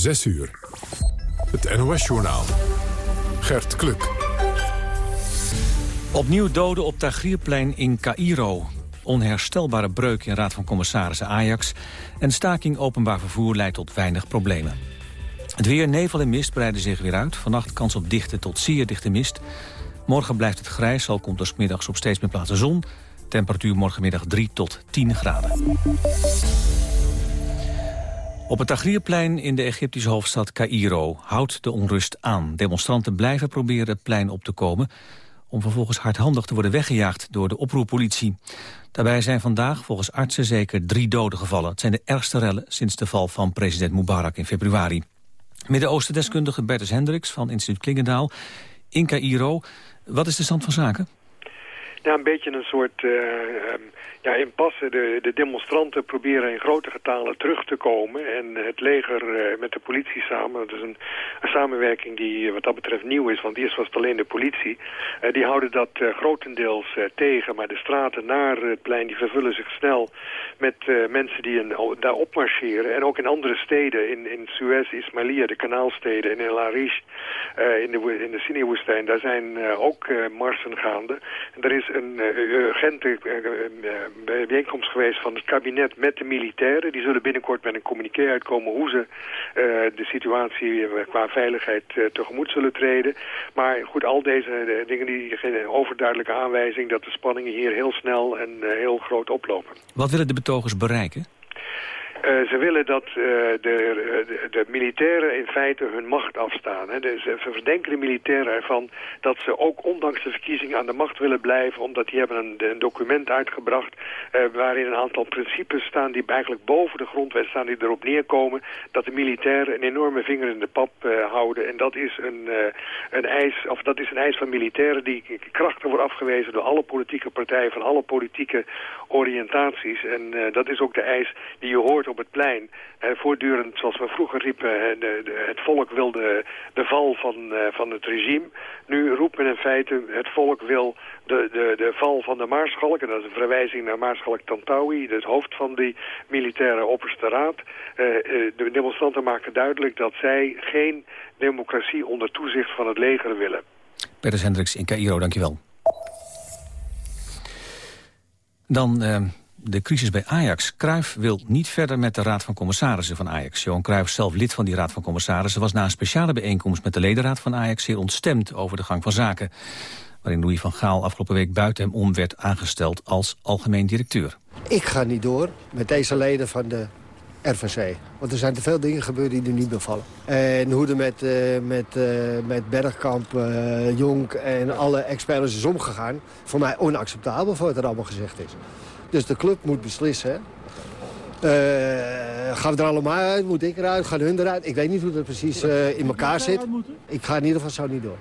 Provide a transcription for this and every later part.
6 uur. Het NOS-journaal. Gert Kluk. Opnieuw doden op Tagrierplein in Cairo. Onherstelbare breuk in Raad van Commissarissen Ajax. En staking openbaar vervoer leidt tot weinig problemen. Het weer, nevel en mist breiden zich weer uit. Vannacht kans op dichte tot zeer dichte mist. Morgen blijft het grijs, al komt er smiddags op steeds meer plaatsen zon. Temperatuur morgenmiddag 3 tot 10 graden. Op het Tagrierplein in de Egyptische hoofdstad Cairo houdt de onrust aan. Demonstranten blijven proberen het plein op te komen... om vervolgens hardhandig te worden weggejaagd door de oproerpolitie. Daarbij zijn vandaag volgens artsen zeker drie doden gevallen. Het zijn de ergste rellen sinds de val van president Mubarak in februari. Midden-Oosten-deskundige Bertus Hendricks van instituut Klingendaal in Cairo. Wat is de stand van zaken? Ja, een beetje een soort uh, ja, impasse. De, de demonstranten proberen in grote getalen terug te komen. En het leger uh, met de politie samen, dat is een, samenwerking die wat dat betreft nieuw is. Want eerst was het alleen de politie. Die houden dat grotendeels tegen. Maar de straten naar het plein die vervullen zich snel met mensen die een, daar opmarcheren. En ook in andere steden, in, in Suez, Ismailia, de kanaalsteden, in El Arish, in de, in de Sinai-woestijn. Daar zijn ook marsen gaande. En er is een uh, urgente uh, bijeenkomst geweest van het kabinet met de militairen. Die zullen binnenkort met een communiqué uitkomen hoe ze de situatie qua veiligheid tegemoet zullen treden. Maar goed, al deze dingen die geven overduidelijke aanwijzing dat de spanningen hier heel snel en heel groot oplopen. Wat willen de betogers bereiken? Uh, ze willen dat uh, de, de, militairen in feite hun macht afstaan. Hè. Dus, ze verdenken de militairen ervan dat ze ook ondanks de verkiezingen aan de macht willen blijven... omdat die hebben een, een document uitgebracht waarin een aantal principes staan... die eigenlijk boven de grondwet staan, die erop neerkomen... dat de militairen een enorme vinger in de pap houden. En dat is een, een eis, of dat is een eis van militairen die krachtig wordt afgewezen... door alle politieke partijen van alle politieke oriëntaties. En dat is ook de eis die je hoort op het plein. Eh, voortdurend, zoals we vroeger riepen, het volk wil de, de val van, uh, van het regime. Nu roept men in feite, het volk wil de, de, de val van de Maarschalk. En dat is een verwijzing naar Maarschalk Tantawi, het hoofd van die militaire opperste raad. Uh, de demonstranten maken duidelijk dat zij geen democratie onder toezicht van het leger willen. Peter Hendricks in Cairo, dankjewel. Dan de crisis bij Ajax. Cruijff wil niet verder met de Raad van Commissarissen van Ajax. Johan Cruijff, zelf lid van die Raad van Commissarissen... was na een speciale bijeenkomst met de ledenraad van Ajax... zeer ontstemd over de gang van zaken. Waarin Louis van Gaal afgelopen week buiten hem om werd aangesteld als algemeen directeur. Ik ga niet door met deze leden van de RVC. Want er zijn te veel dingen gebeurd die er niet bevallen. En hoe er met, uh, met, uh, met Bergkamp, uh, Jonk en alle experts is omgegaan... voor mij onacceptabel voor wat er allemaal gezegd is. Dus de club moet beslissen. Uh, gaan we er allemaal uit? Moet ik eruit? Gaan hun eruit? Ik weet niet hoe dat precies uh, in elkaar zit. Ik ga in ieder geval zo niet door.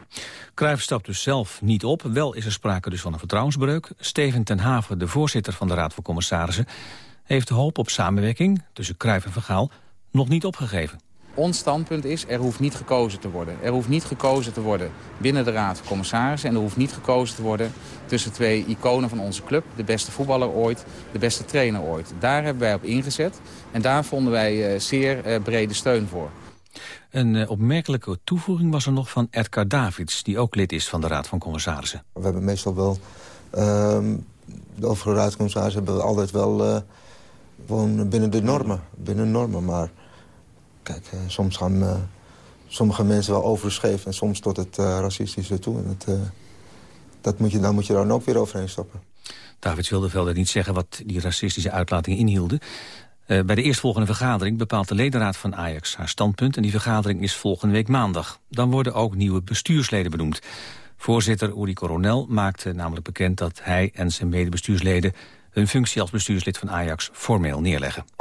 Cruijff stapt dus zelf niet op. Wel is er sprake dus van een vertrouwensbreuk. Steven ten Haven, de voorzitter van de Raad van Commissarissen... heeft de hoop op samenwerking tussen Cruijff en Vergaal nog niet opgegeven. Ons standpunt is, er hoeft niet gekozen te worden. Er hoeft niet gekozen te worden binnen de Raad van Commissarissen... en er hoeft niet gekozen te worden tussen twee iconen van onze club. De beste voetballer ooit, de beste trainer ooit. Daar hebben wij op ingezet en daar vonden wij uh, zeer uh, brede steun voor. Een uh, opmerkelijke toevoeging was er nog van Edgar Davids... die ook lid is van de Raad van Commissarissen. We hebben meestal wel... Uh, de overige Raad van Commissarissen hebben we altijd wel... gewoon binnen de normen, binnen normen, maar Kijk, eh, soms gaan eh, sommige mensen wel overscheef en soms tot het eh, racistische toe. En het, dat moet je, dan moet je dan ook weer overheen stoppen. David Wildevelde niet zeggen wat die racistische uitlatingen inhielden. Uh, bij de eerstvolgende vergadering bepaalt de ledenraad van Ajax haar standpunt... en die vergadering is volgende week maandag. Dan worden ook nieuwe bestuursleden benoemd. Voorzitter Uri Coronel maakte namelijk bekend dat hij en zijn medebestuursleden... hun functie als bestuurslid van Ajax formeel neerleggen.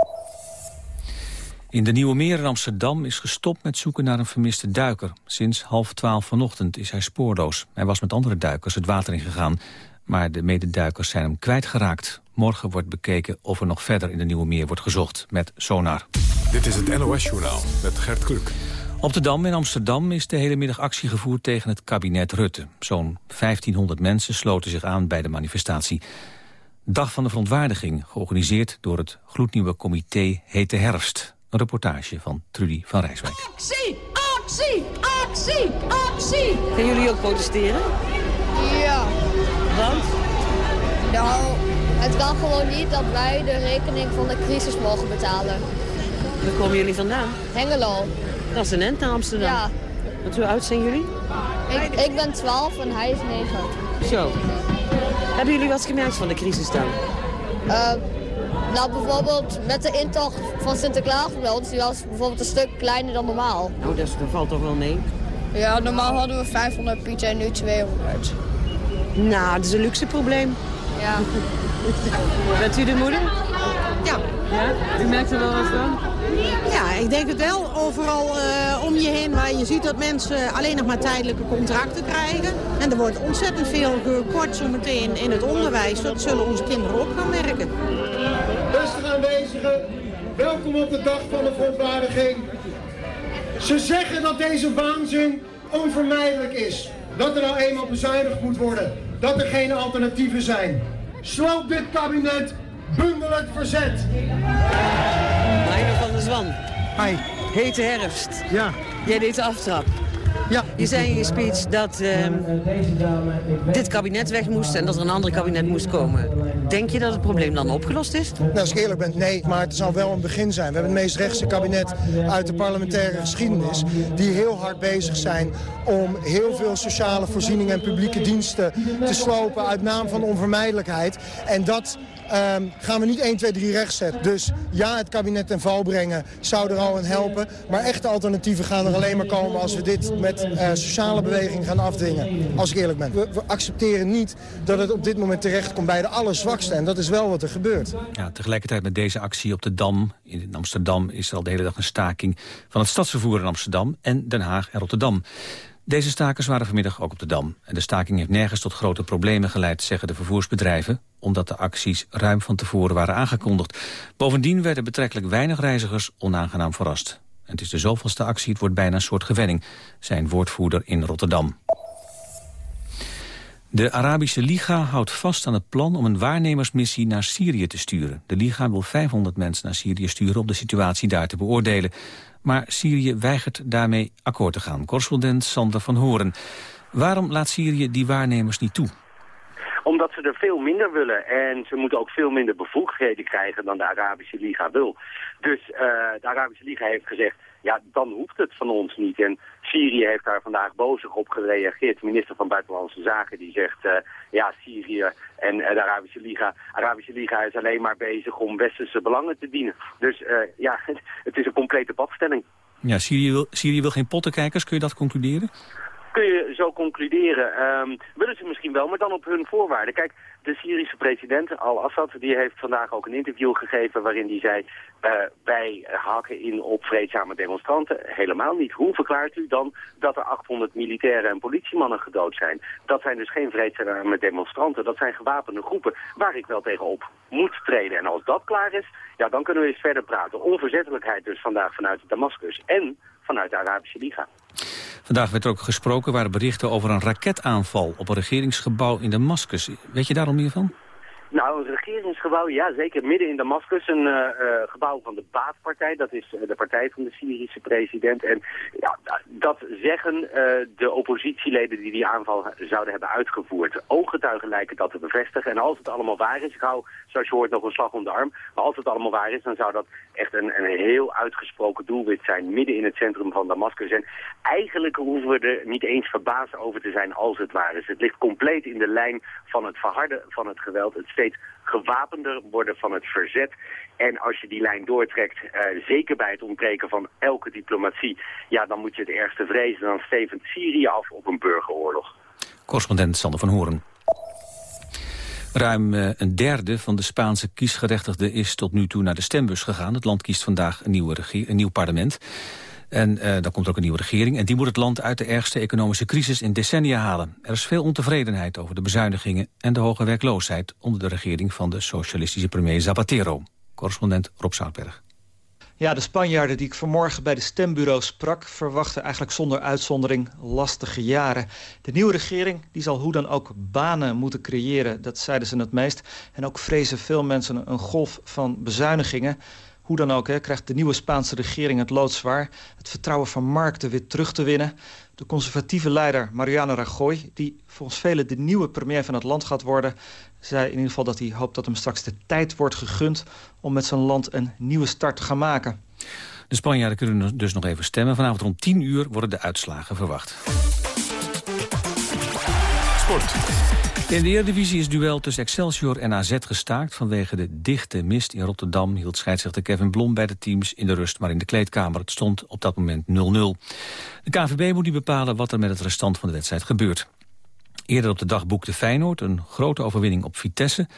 In de Nieuwe Meer in Amsterdam is gestopt met zoeken naar een vermiste duiker. Sinds half twaalf vanochtend is hij spoorloos. Hij was met andere duikers het water ingegaan, maar de mededuikers zijn hem kwijtgeraakt. Morgen wordt bekeken of er nog verder in de Nieuwe Meer wordt gezocht met sonar. Dit is het NOS-journaal met Gert Kluk. Op de Dam in Amsterdam is de hele middag actie gevoerd tegen het kabinet Rutte. Zo'n 1500 mensen sloten zich aan bij de manifestatie. Dag van de verontwaardiging, georganiseerd door het gloednieuwe comité Hete Herfst. Een reportage van Trudy van Rijswijk. Actie! Actie! Actie! Actie! Gaan jullie ook protesteren? Ja. Want? Nou, het kan gewoon niet dat wij de rekening van de crisis mogen betalen. Waar komen jullie vandaan? Hengelo. Dat is een end naar Amsterdam. Ja. Want hoe oud zijn jullie? Ik, ik ben 12 en hij is 9. Zo. Hebben jullie wat gemerkt van de crisis dan? Uh, nou, bijvoorbeeld met de intocht van Sinterklaas bij ons, die was bijvoorbeeld een stuk kleiner dan normaal. Oh, dat, dat valt toch wel mee? Ja, normaal hadden we 500 piet en nu 200. Nou, dat is een luxe probleem. Ja. Bent u de moeder? Ja. Ja? U merkt er wel wat van? Ja, ik denk het wel. Overal uh, om je heen waar je ziet dat mensen alleen nog maar tijdelijke contracten krijgen. En er wordt ontzettend veel gekort zometeen in het onderwijs. Dat zullen onze kinderen ook gaan merken. Aanwezigen, welkom op de dag van de verontwaardiging. Ze zeggen dat deze waanzin onvermijdelijk is. Dat er nou eenmaal bezuinigd moet worden. Dat er geen alternatieven zijn. Sloop dit kabinet, bundel het verzet. Meijner van der Zwan. Hi. Hete herfst. Ja. Jij deed de aftrap. Ja. Je zei in je speech dat uh, dit kabinet weg moest en dat er een ander kabinet moest komen. Denk je dat het probleem dan opgelost is? Nou, als ik eerlijk ben, nee. Maar het zal wel een begin zijn. We hebben het meest rechtse kabinet uit de parlementaire geschiedenis... die heel hard bezig zijn om heel veel sociale voorzieningen en publieke diensten te slopen... uit naam van onvermijdelijkheid. En dat Um, gaan we niet 1, 2, 3 recht zetten. Dus ja, het kabinet ten val brengen zou er al in helpen. Maar echte alternatieven gaan er alleen maar komen als we dit met uh, sociale beweging gaan afdwingen. Als ik eerlijk ben. We, accepteren niet dat het op dit moment terecht komt bij de allerzwakste. En dat is wel wat er gebeurt. Ja, tegelijkertijd met deze actie op de Dam. In Amsterdam is er al de hele dag een staking van het stadsvervoer in Amsterdam en Den Haag en Rotterdam. Deze stakers waren vanmiddag ook op de Dam. En de staking heeft nergens tot grote problemen geleid, zeggen de vervoersbedrijven, omdat de acties ruim van tevoren waren aangekondigd. Bovendien werden betrekkelijk weinig reizigers onaangenaam verrast. Het is de zoveelste actie, het wordt bijna een soort gewenning, zijn woordvoerder in Rotterdam. De Arabische Liga houdt vast aan het plan om een waarnemersmissie naar Syrië te sturen. De Liga wil 500 mensen naar Syrië sturen om de situatie daar te beoordelen. Maar Syrië weigert daarmee akkoord te gaan. Correspondent Sander van Horen. Waarom laat Syrië die waarnemers niet toe? Omdat ze er veel minder willen en ze moeten ook veel minder bevoegdheden krijgen dan de Arabische Liga wil. Dus uh, de Arabische Liga heeft gezegd, ja, dan hoeft het van ons niet. En Syrië heeft daar vandaag bozig op gereageerd. Minister van Buitenlandse Zaken die zegt, uh, ja, Syrië en uh, de Arabische Liga. Arabische Liga is alleen maar bezig om westerse belangen te dienen. Dus uh, ja, het is een complete padstelling. Ja, Syrië wil, Syrië wil geen pottenkijkers, kun je dat concluderen? Kun je zo concluderen. Um, willen ze misschien wel, maar dan op hun voorwaarden. Kijk, de Syrische president Al-Assad die heeft vandaag ook een interview gegeven waarin hij zei... Uh, wij haken in op vreedzame demonstranten. Helemaal niet. Hoe verklaart u dan dat er 800 militairen en politiemannen gedood zijn? Dat zijn dus geen vreedzame demonstranten. Dat zijn gewapende groepen waar ik wel tegenop moet treden. En als dat klaar is, ja, dan kunnen we eens verder praten. Onverzettelijkheid dus vandaag vanuit Damascus en vanuit de Arabische Liga. Vandaag werd er ook gesproken, waren berichten over een raketaanval op een regeringsgebouw in Damascus. Weet je daar al meer van? Nou, een regeringsgebouw, ja zeker, midden in Damascus, een uh, uh, gebouw van de Baathpartij, dat is uh, de partij van de Syrische president. En ja, dat zeggen de oppositieleden die die aanval zouden hebben uitgevoerd. Ooggetuigen lijken dat te bevestigen. En als het allemaal waar is, ik hou, zoals je hoort, nog een slag om de arm. Maar als het allemaal waar is, dan zou dat echt een, een heel uitgesproken doelwit zijn, midden in het centrum van Damascus. En eigenlijk hoeven we er niet eens verbaasd over te zijn als het waar is. Het ligt compleet in de lijn van het verharden van het geweld, het steeds gewapender worden van het verzet. En als je die lijn doortrekt, uh, zeker bij het ontbreken van elke diplomatie... ja, dan moet je het ergste vrezen. Dan stevend Syrië af op een burgeroorlog. Correspondent Sander van Horen. Ruim uh, een derde van de Spaanse kiesgerechtigden is tot nu toe naar de stembus gegaan. Het land kiest vandaag een, nieuwe een nieuw parlement. En uh, dan komt ook een nieuwe regering. En die moet het land uit de ergste economische crisis in decennia halen. Er is veel ontevredenheid over de bezuinigingen en de hoge werkloosheid... onder de regering van de socialistische premier Zapatero. Correspondent Rob Zoutberg. Ja, de Spanjaarden die ik vanmorgen bij de stembureau sprak... verwachten eigenlijk zonder uitzondering lastige jaren. De nieuwe regering die zal hoe dan ook banen moeten creëren. Dat zeiden ze het meest. En ook vrezen veel mensen een golf van bezuinigingen. Hoe dan ook hè, krijgt de nieuwe Spaanse regering het loodzwaar... het vertrouwen van markten weer terug te winnen. De conservatieve leider Mariano Rajoy... die volgens velen de nieuwe premier van het land gaat worden... zei in ieder geval dat hij hoopt dat hem straks de tijd wordt gegund... om met zijn land een nieuwe start te gaan maken. De Spanjaarden kunnen dus nog even stemmen. Vanavond rond 10 uur worden de uitslagen verwacht. Sport. In de Eredivisie is duel tussen Excelsior en AZ gestaakt. Vanwege de dichte mist in Rotterdam hield scheidsrechter Kevin Blom bij de teams in de rust, maar in de kleedkamer. Het stond op dat moment 0-0. De KVB moet nu bepalen wat er met het restant van de wedstrijd gebeurt. Eerder op de dag boekte Feyenoord een grote overwinning op Vitesse.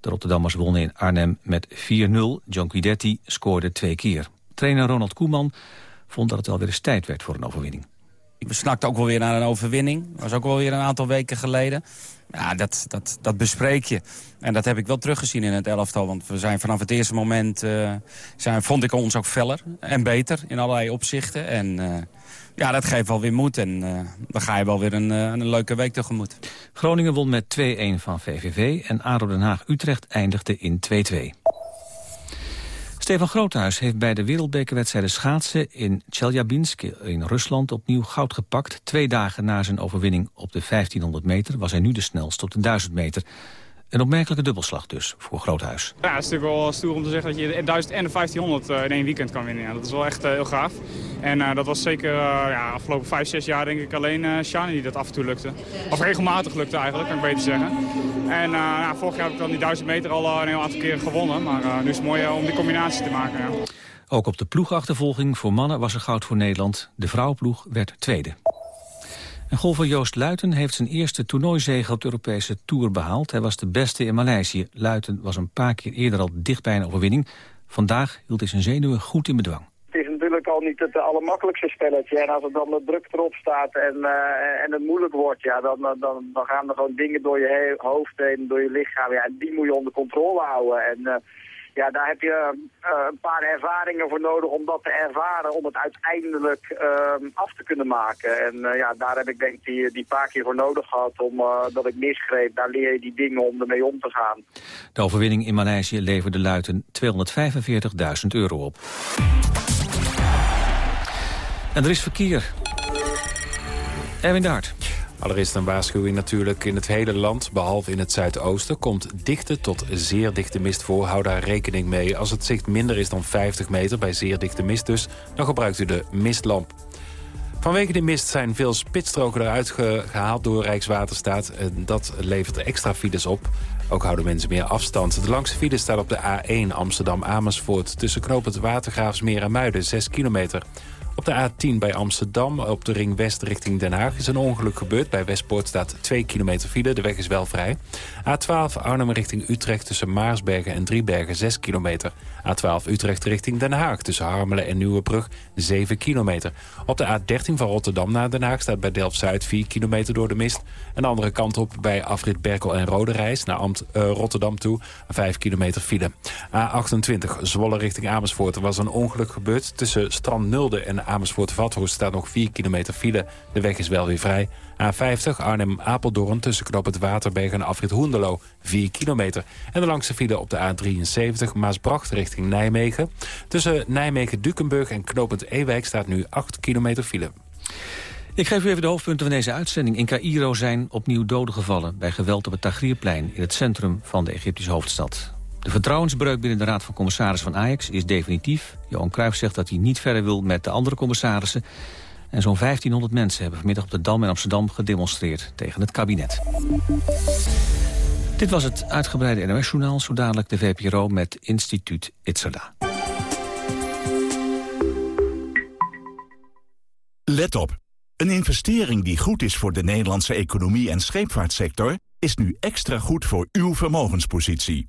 De Rotterdammers wonnen in Arnhem met 4-0. John Guidetti scoorde twee keer. Trainer Ronald Koeman vond dat het alweer eens tijd werd voor een overwinning. Ik snakte ook wel weer naar een overwinning. Dat was ook wel weer een aantal weken geleden. Ja, dat, dat, dat bespreek je. En dat heb ik wel teruggezien in het elftal. Want we zijn vanaf het eerste moment, uh, zijn, vond ik ons ook feller en beter in allerlei opzichten. En uh, ja, dat geeft wel weer moed. En uh, dan ga je wel weer een, een leuke week tegemoet. Groningen won met 2-1 van VVV en ADO Den Haag-Utrecht eindigde in 2-2. Stefan Groothuis heeft bij de wereldbekerwedstrijden schaatsen in Chelyabinsk in Rusland opnieuw goud gepakt. Twee dagen na zijn overwinning op de 1500 meter was hij nu de snelste op de 1000 meter. Een opmerkelijke dubbelslag dus voor Groothuis. Ja, het is natuurlijk wel stoer om te zeggen dat je de 1000 en de 1500 in één weekend kan winnen. Ja, dat is wel echt uh, heel gaaf. En uh, dat was zeker uh, ja, afgelopen 5, 6 jaar denk ik alleen uh, Shani die dat af en toe lukte. Of regelmatig lukte eigenlijk, kan ik beter zeggen. En ja, vorig jaar heb ik dan die 1000 meter al een heel aantal keren gewonnen. Maar nu is het mooi om die combinatie te maken. Ja. Ook op de ploegachtervolging voor mannen was er goud voor Nederland. De vrouwenploeg werd tweede. En golfer Joost Luiten heeft zijn eerste toernooizege op de Europese Tour behaald. Hij was de beste in Maleisië. Luiten was een paar keer eerder al dicht bij een overwinning. Vandaag hield hij zijn zenuwen goed in bedwang. Het is natuurlijk al niet het allermakkelijkste spelletje. En als er dan de druk erop staat en, uh, en het moeilijk wordt, ja, dan, dan, dan gaan er gewoon dingen door je hoofd heen, door je lichaam. Ja, en die moet je onder controle houden. En uh, ja, daar heb je uh, een paar ervaringen voor nodig om dat te ervaren, om het uiteindelijk uh, af te kunnen maken. En uh, ja, daar heb ik denk ik die, die paar keer voor nodig gehad, omdat dat ik misgreep. Daar leer je die dingen om ermee om te gaan. De overwinning in Maleisië leverde Luiten 245.000 euro op. En er is verkeer. Erwin Daart. Allereerst een waarschuwing natuurlijk in het hele land, behalve in het zuidoosten... komt dichte tot zeer dichte mist voor. Hou daar rekening mee. Als het zicht minder is dan 50 meter, bij zeer dichte mist dus... dan gebruikt u de mistlamp. Vanwege de mist zijn veel spitsstroken eruit gehaald door Rijkswaterstaat. Dat levert extra files op. Ook houden mensen meer afstand. De langste file staat op de A1 Amsterdam-Amersfoort... tussen knooppunt Watergraafsmeer en Muiden, 6 kilometer... Op de A10 bij Amsterdam, op de ring west richting Den Haag... is een ongeluk gebeurd. Bij Westpoort staat 2 kilometer file. De weg is wel vrij. A12 Arnhem richting Utrecht tussen Maarsbergen en Driebergen 6 kilometer. A12 Utrecht richting Den Haag tussen Harmelen en Nieuwebrug 7 kilometer. Op de A13 van Rotterdam naar Den Haag staat bij Delft-Zuid 4 kilometer door de mist. En de andere kant op bij afrit Berkel en Roderijs naar Amt, uh, Rotterdam toe 5 kilometer file. A28 Zwolle richting Amersfoort. Er was een ongeluk gebeurd tussen Strand Nulde en Amersfoort-Vathorst staat nog 4 kilometer file. De weg is wel weer vrij. A50 Arnhem-Apeldoorn tussen knop het Waterberg en afrit Hoendelo 4 kilometer. En de langste file op de A73 Maasbracht richting Nijmegen. Tussen Nijmegen-Dukenburg en knopend Ewijk staat nu 8 kilometer file. Ik geef u even de hoofdpunten van deze uitzending. In Cairo zijn opnieuw doden gevallen bij geweld op het Tagrierplein... in het centrum van de Egyptische hoofdstad. De vertrouwensbreuk binnen de Raad van Commissarissen van Ajax is definitief. Johan Cruijff zegt dat hij niet verder wil met de andere commissarissen. En zo'n 1500 mensen hebben vanmiddag op de Dam in Amsterdam gedemonstreerd tegen het kabinet. Dit was het uitgebreide NOS-journaal, zo dadelijk de VPRO met instituut Itzerda. Let op. Een investering die goed is voor de Nederlandse economie en scheepvaartsector... is nu extra goed voor uw vermogenspositie.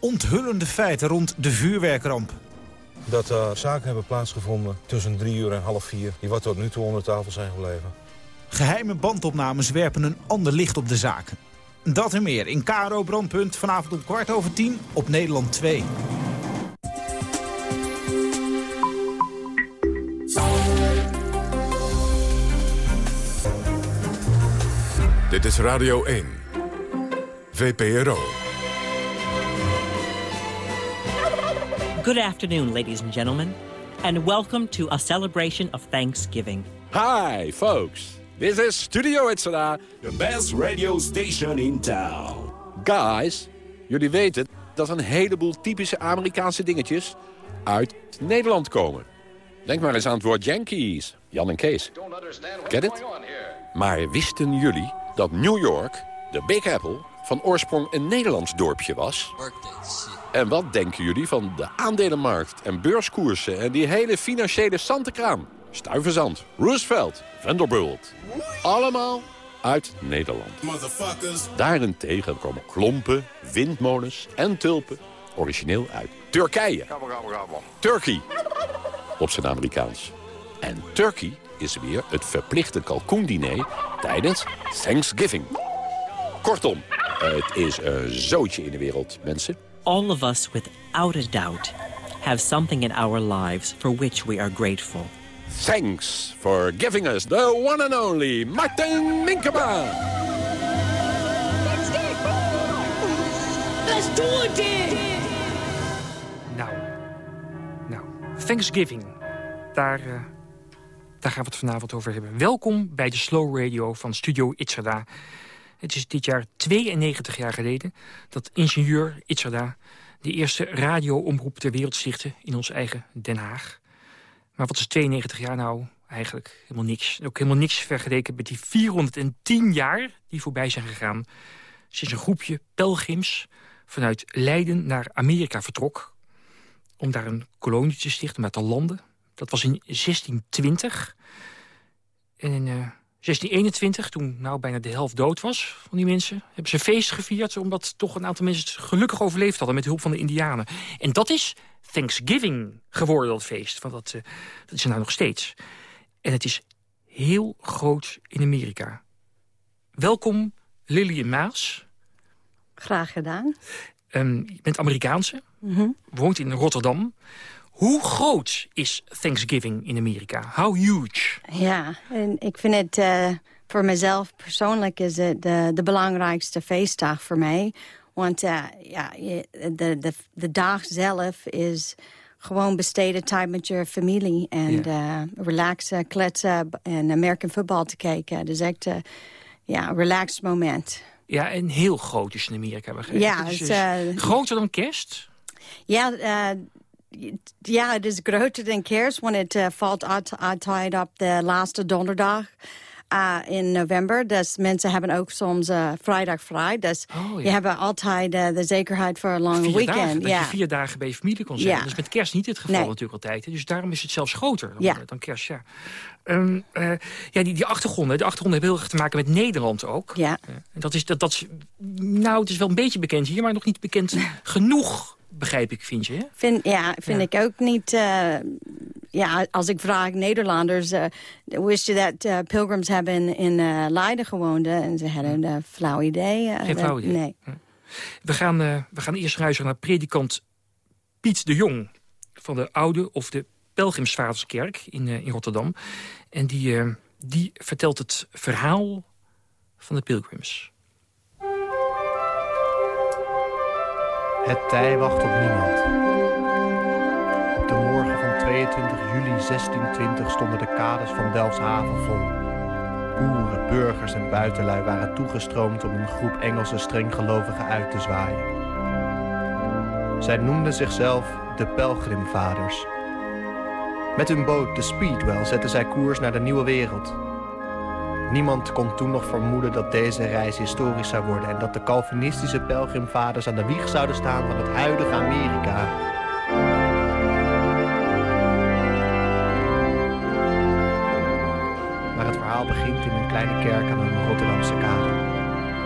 onthullende feiten rond de vuurwerkramp. dat er zaken hebben plaatsgevonden tussen drie uur en half vier... die wat tot nu toe onder tafel zijn gebleven. Geheime bandopnames werpen een ander licht op de zaken. Dat en meer in KRO Brandpunt vanavond om kwart over tien op Nederland 2. Dit is Radio 1. VPRO. Good afternoon, ladies and gentlemen, and welcome to a celebration of Thanksgiving. Hi, folks. This is Studio Itzada, the best radio station in town. Guys, jullie weten dat een heleboel typische Amerikaanse dingetjes uit Nederland komen. Denk maar eens aan het woord Yankees, Jan en Kees. Get it? Maar wisten jullie dat New York, de Big Apple, van oorsprong een Nederlands dorpje was? En wat denken jullie van de aandelenmarkt en beurskoersen... en die hele financiële zantenkraam? Stuyvesant, Roosevelt, Vanderbilt. Allemaal uit Nederland. Daarentegen komen klompen, windmolens en tulpen... origineel uit Turkije. Turkey, op zijn Amerikaans. En Turkey is weer het verplichte kalkoendiner tijdens Thanksgiving. Kortom, het is een zootje in de wereld, mensen. All of us, without a doubt, have something in our lives for which we are grateful. Thanks for giving us the one and only Martin Minkema. Let's do it, Nou, nou, Thanksgiving. Daar, eh, daar gaan we het vanavond over hebben. Welkom bij de Slow Radio van Studio Itzerda. Het is dit jaar 92 jaar geleden dat ingenieur Itzerda... de eerste radioomroep ter wereld stichtte in ons eigen Den Haag. Maar wat is 92 jaar nou eigenlijk? Helemaal niks. Ook helemaal niks vergeleken met die 410 jaar die voorbij zijn gegaan... sinds een groepje pelgrims vanuit Leiden naar Amerika vertrok... om daar een kolonie te stichten met de landen. Dat was in 1620. En eh, 1621, toen nou bijna de helft dood was van die mensen... hebben ze feest gevierd, omdat toch een aantal mensen het gelukkig overleefd hadden... met hulp van de indianen. En dat is Thanksgiving geworden, dat feest. Want dat, eh, dat is er nou nog steeds. En het is heel groot in Amerika. Welkom, Lillian Maas. Graag gedaan. Ehm, je bent Amerikaanse, Mhm. woont in Rotterdam. Hoe groot is Thanksgiving in Amerika? How huge? Ja, en ik vind het eh, voor mezelf persoonlijk is het de, de belangrijkste feestdag voor mij. Want eh, ja, de, de, de dag zelf is gewoon besteden tijd met je familie. En eh, relaxen, kletsen en American football te kijken. Dus echt eh, ja, een relaxed moment. Ja, en heel groot is in Amerika. begrepen. Ja, dus groter dan kerst? Ja, eh, ja, het is groter dan kerst, want het eh, valt uit- altijd op de laatste donderdag uh, in november. Dus mensen hebben ook soms eh, vrijdag vrij. Dus Oh, ja. je hebt altijd eh, de zekerheid voor een lang weekend. dagen, dat ja. je vier dagen bij je familie kon zijn. Ja. Dat is met kerst niet het geval Nee. natuurlijk altijd. Dus daarom is het zelfs groter dan, dan kerst, ja. Ehm, eh, ja, die, die achtergronden, de achtergronden hebben heel erg te maken met Nederland ook. Ja. Eh, dat is, dat, dat is, nou, het is wel een beetje bekend hier, maar nog niet bekend genoeg, begrijp ik, vind je, hè? Vind, ja, vind ik ook niet... eh, ja, als ik vraag Nederlanders... eh, wist je dat eh, pilgrims hebben in, Leiden gewoond? En ze hadden een flauw idee. Geen flauw idee. Nee. We gaan, we gaan eerst luisteren naar predikant Piet de Jong... van de Oude of de Pelgrimsvaderskerk in, in Rotterdam. En die, die vertelt het verhaal van de pilgrims. Het tij wacht op niemand. Op de morgen van 22 juli 1620 stonden de kades van Delfshaven vol. Boeren, burgers en buitenlui waren toegestroomd om een groep Engelse strenggelovigen uit te zwaaien. Zij noemden zichzelf de Pelgrimvaders. Met hun boot, de Speedwell, zetten zij koers naar de nieuwe wereld. Niemand kon toen nog vermoeden dat deze reis historisch zou worden... en dat de Calvinistische pelgrimvaders aan de wieg zouden staan van het huidige Amerika. Maar het verhaal begint in een kleine kerk aan een Rotterdamse kade.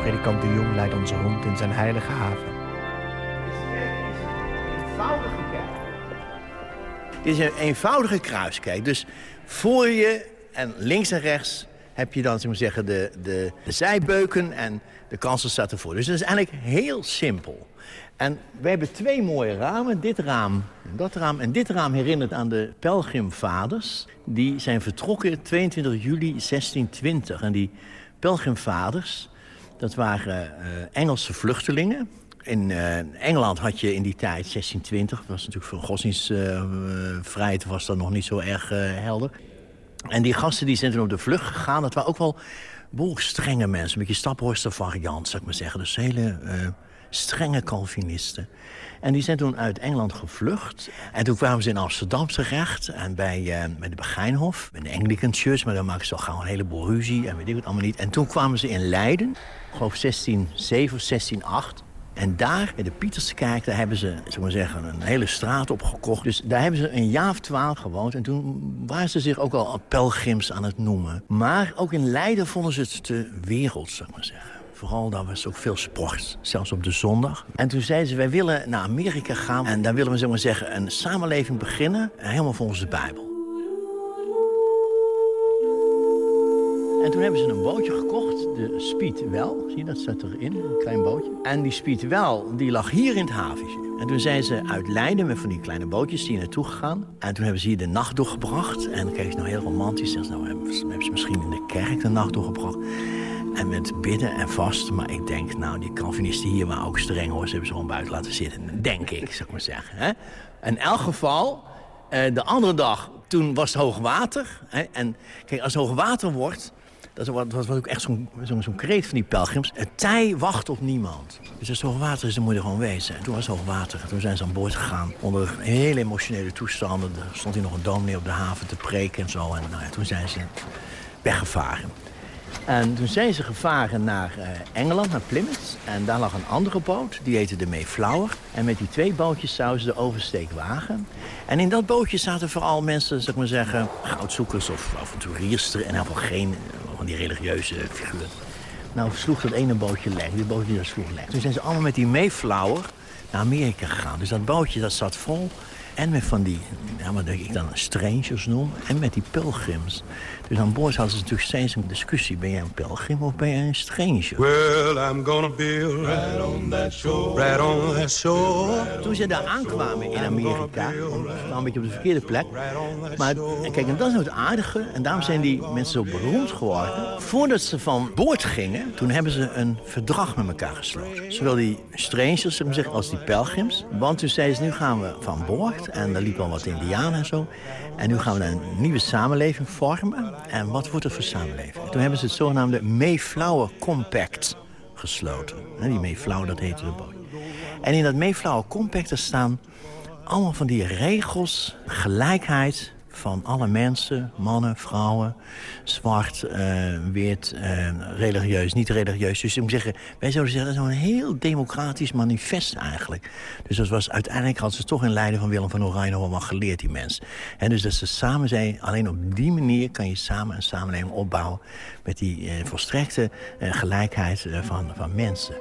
Predikant de Jong leidt ons rond in zijn heilige haven. Dit is een eenvoudige kruiskijk. Dus voor je en links en rechts heb je dan, zeggen, de, de, de zijbeuken en de kansel staat ervoor. Dus dat is eigenlijk heel simpel. En we hebben twee mooie ramen. Dit raam en dat raam. En dit raam herinnert aan de pelgrimvaders. Die zijn vertrokken 22 juli 1620. En die pelgrimvaders, dat waren uh, Engelse vluchtelingen. In uh, Engeland had je in die tijd, 1620, dat was natuurlijk voor godsdienstvrijheid uh, was dat nog niet zo erg helder. En die gasten die zijn toen op de vlucht gegaan. Dat waren ook wel behoorlijk strenge mensen. Een beetje staphorster variant, zou ik maar zeggen. Dus hele strenge Calvinisten. En die zijn toen uit Engeland gevlucht. En toen kwamen ze in Amsterdam terecht. En bij, uh, bij de Begijnhof, bij de Anglican Church. Maar dan maken ze al gauw een heleboel ruzie en weet ik het allemaal niet. En toen kwamen ze in Leiden, ik geloof 1607 of 1608. En daar, in de Pieterskerk, daar hebben ze zeg zeggen, een hele straat opgekocht. Dus daar hebben ze een jaar of twaalf gewoond. En toen waren ze zich ook al pelgrims aan het noemen. Maar ook in Leiden vonden ze het te wereld, ik maar zeggen. Vooral, daar was ook veel sport, zelfs op de zondag. En toen zeiden ze, wij willen naar Amerika gaan... en daar willen we, zo maar zeggen, een samenleving beginnen... helemaal volgens de Bijbel. En toen hebben ze een bootje gekocht, de Speed Well. Zie je, dat staat erin, een klein bootje. En die Speed Well, die lag hier in het haventje. En toen zijn ze uit Leiden met van die kleine bootjes hier naartoe gegaan. En toen hebben ze hier de nacht doorgebracht. En dan kreeg ze nou heel romantisch. Ze, nou hebben ze misschien in de kerk de nacht doorgebracht. En met bidden en vast. Maar ik denk, nou, die Calvinisten hier waren ook streng hoor. Ze hebben ze gewoon buiten laten zitten. Denk ik, zou ik maar zeggen. Hè? In elk geval, uh, de andere dag, toen was het hoogwater. Hè? En kijk, als het hoogwater wordt... Dat was, ook echt zo'n zo zo kreet van die pelgrims. Het tij wacht op niemand. Dus als het hoogwater is, dan moet je gewoon wezen. En toen was het hoogwater. Toen zijn ze aan boord gegaan. Onder hele emotionele toestanden. Er stond hier nog een dominee op de haven te preken en zo. En nou toen zijn ze weggevaren. En toen zijn ze gevaren naar uh, Engeland, naar Plymouth. En daar lag een andere boot, die heette de Mayflower. En met die twee bootjes zouden ze de oversteek wagen. En in dat bootje zaten vooral mensen, zeg maar zeggen... goudzoekers of avonturiers en helemaal geen die religieuze figuren. Nou sloeg dat ene bootje lek, die bootje dat sloeg lek. Toen zijn ze allemaal met die Mayflower naar Amerika gegaan. Dus dat bootje dat zat vol en met van die, ja, wat ik dan strangers noem, en met die pilgrims. Dus aan boord hadden ze natuurlijk steeds een discussie. Ben jij een pelgrim of ben jij een stranger? Well, I'm gonna be right on that shore, right on that shore. Toen ze daar aankwamen in Amerika, nou een beetje op de verkeerde plek. Maar kijk, en dat is het aardige. En daarom zijn die mensen zo beroemd geworden. Voordat ze van boord gingen, toen hebben ze een verdrag met elkaar gesloten. Zowel die strangers, zeg als die pelgrims. Want toen zeiden ze, nu gaan we van boord. En er liepen al wat indianen en zo. En nu gaan we een nieuwe samenleving vormen. En wat wordt het voor samenleving? Toen hebben ze het zogenaamde Mayflower Compact gesloten. Die Mayflower, dat heette de boot. En in dat Mayflower Compact staan allemaal van die regels, gelijkheid, van alle mensen, mannen, vrouwen, zwart, uh, wit, uh, religieus, niet religieus. Dus ik moet zeggen, wij zouden zeggen, dat is een heel democratisch manifest eigenlijk. Dus dat was, uiteindelijk hadden ze toch in Leiden van Willem van Oranje nog wel geleerd, die mensen. En dus dat ze samen zijn, alleen op die manier kan je samen een samenleving opbouwen met die uh, volstrekte gelijkheid van, van mensen.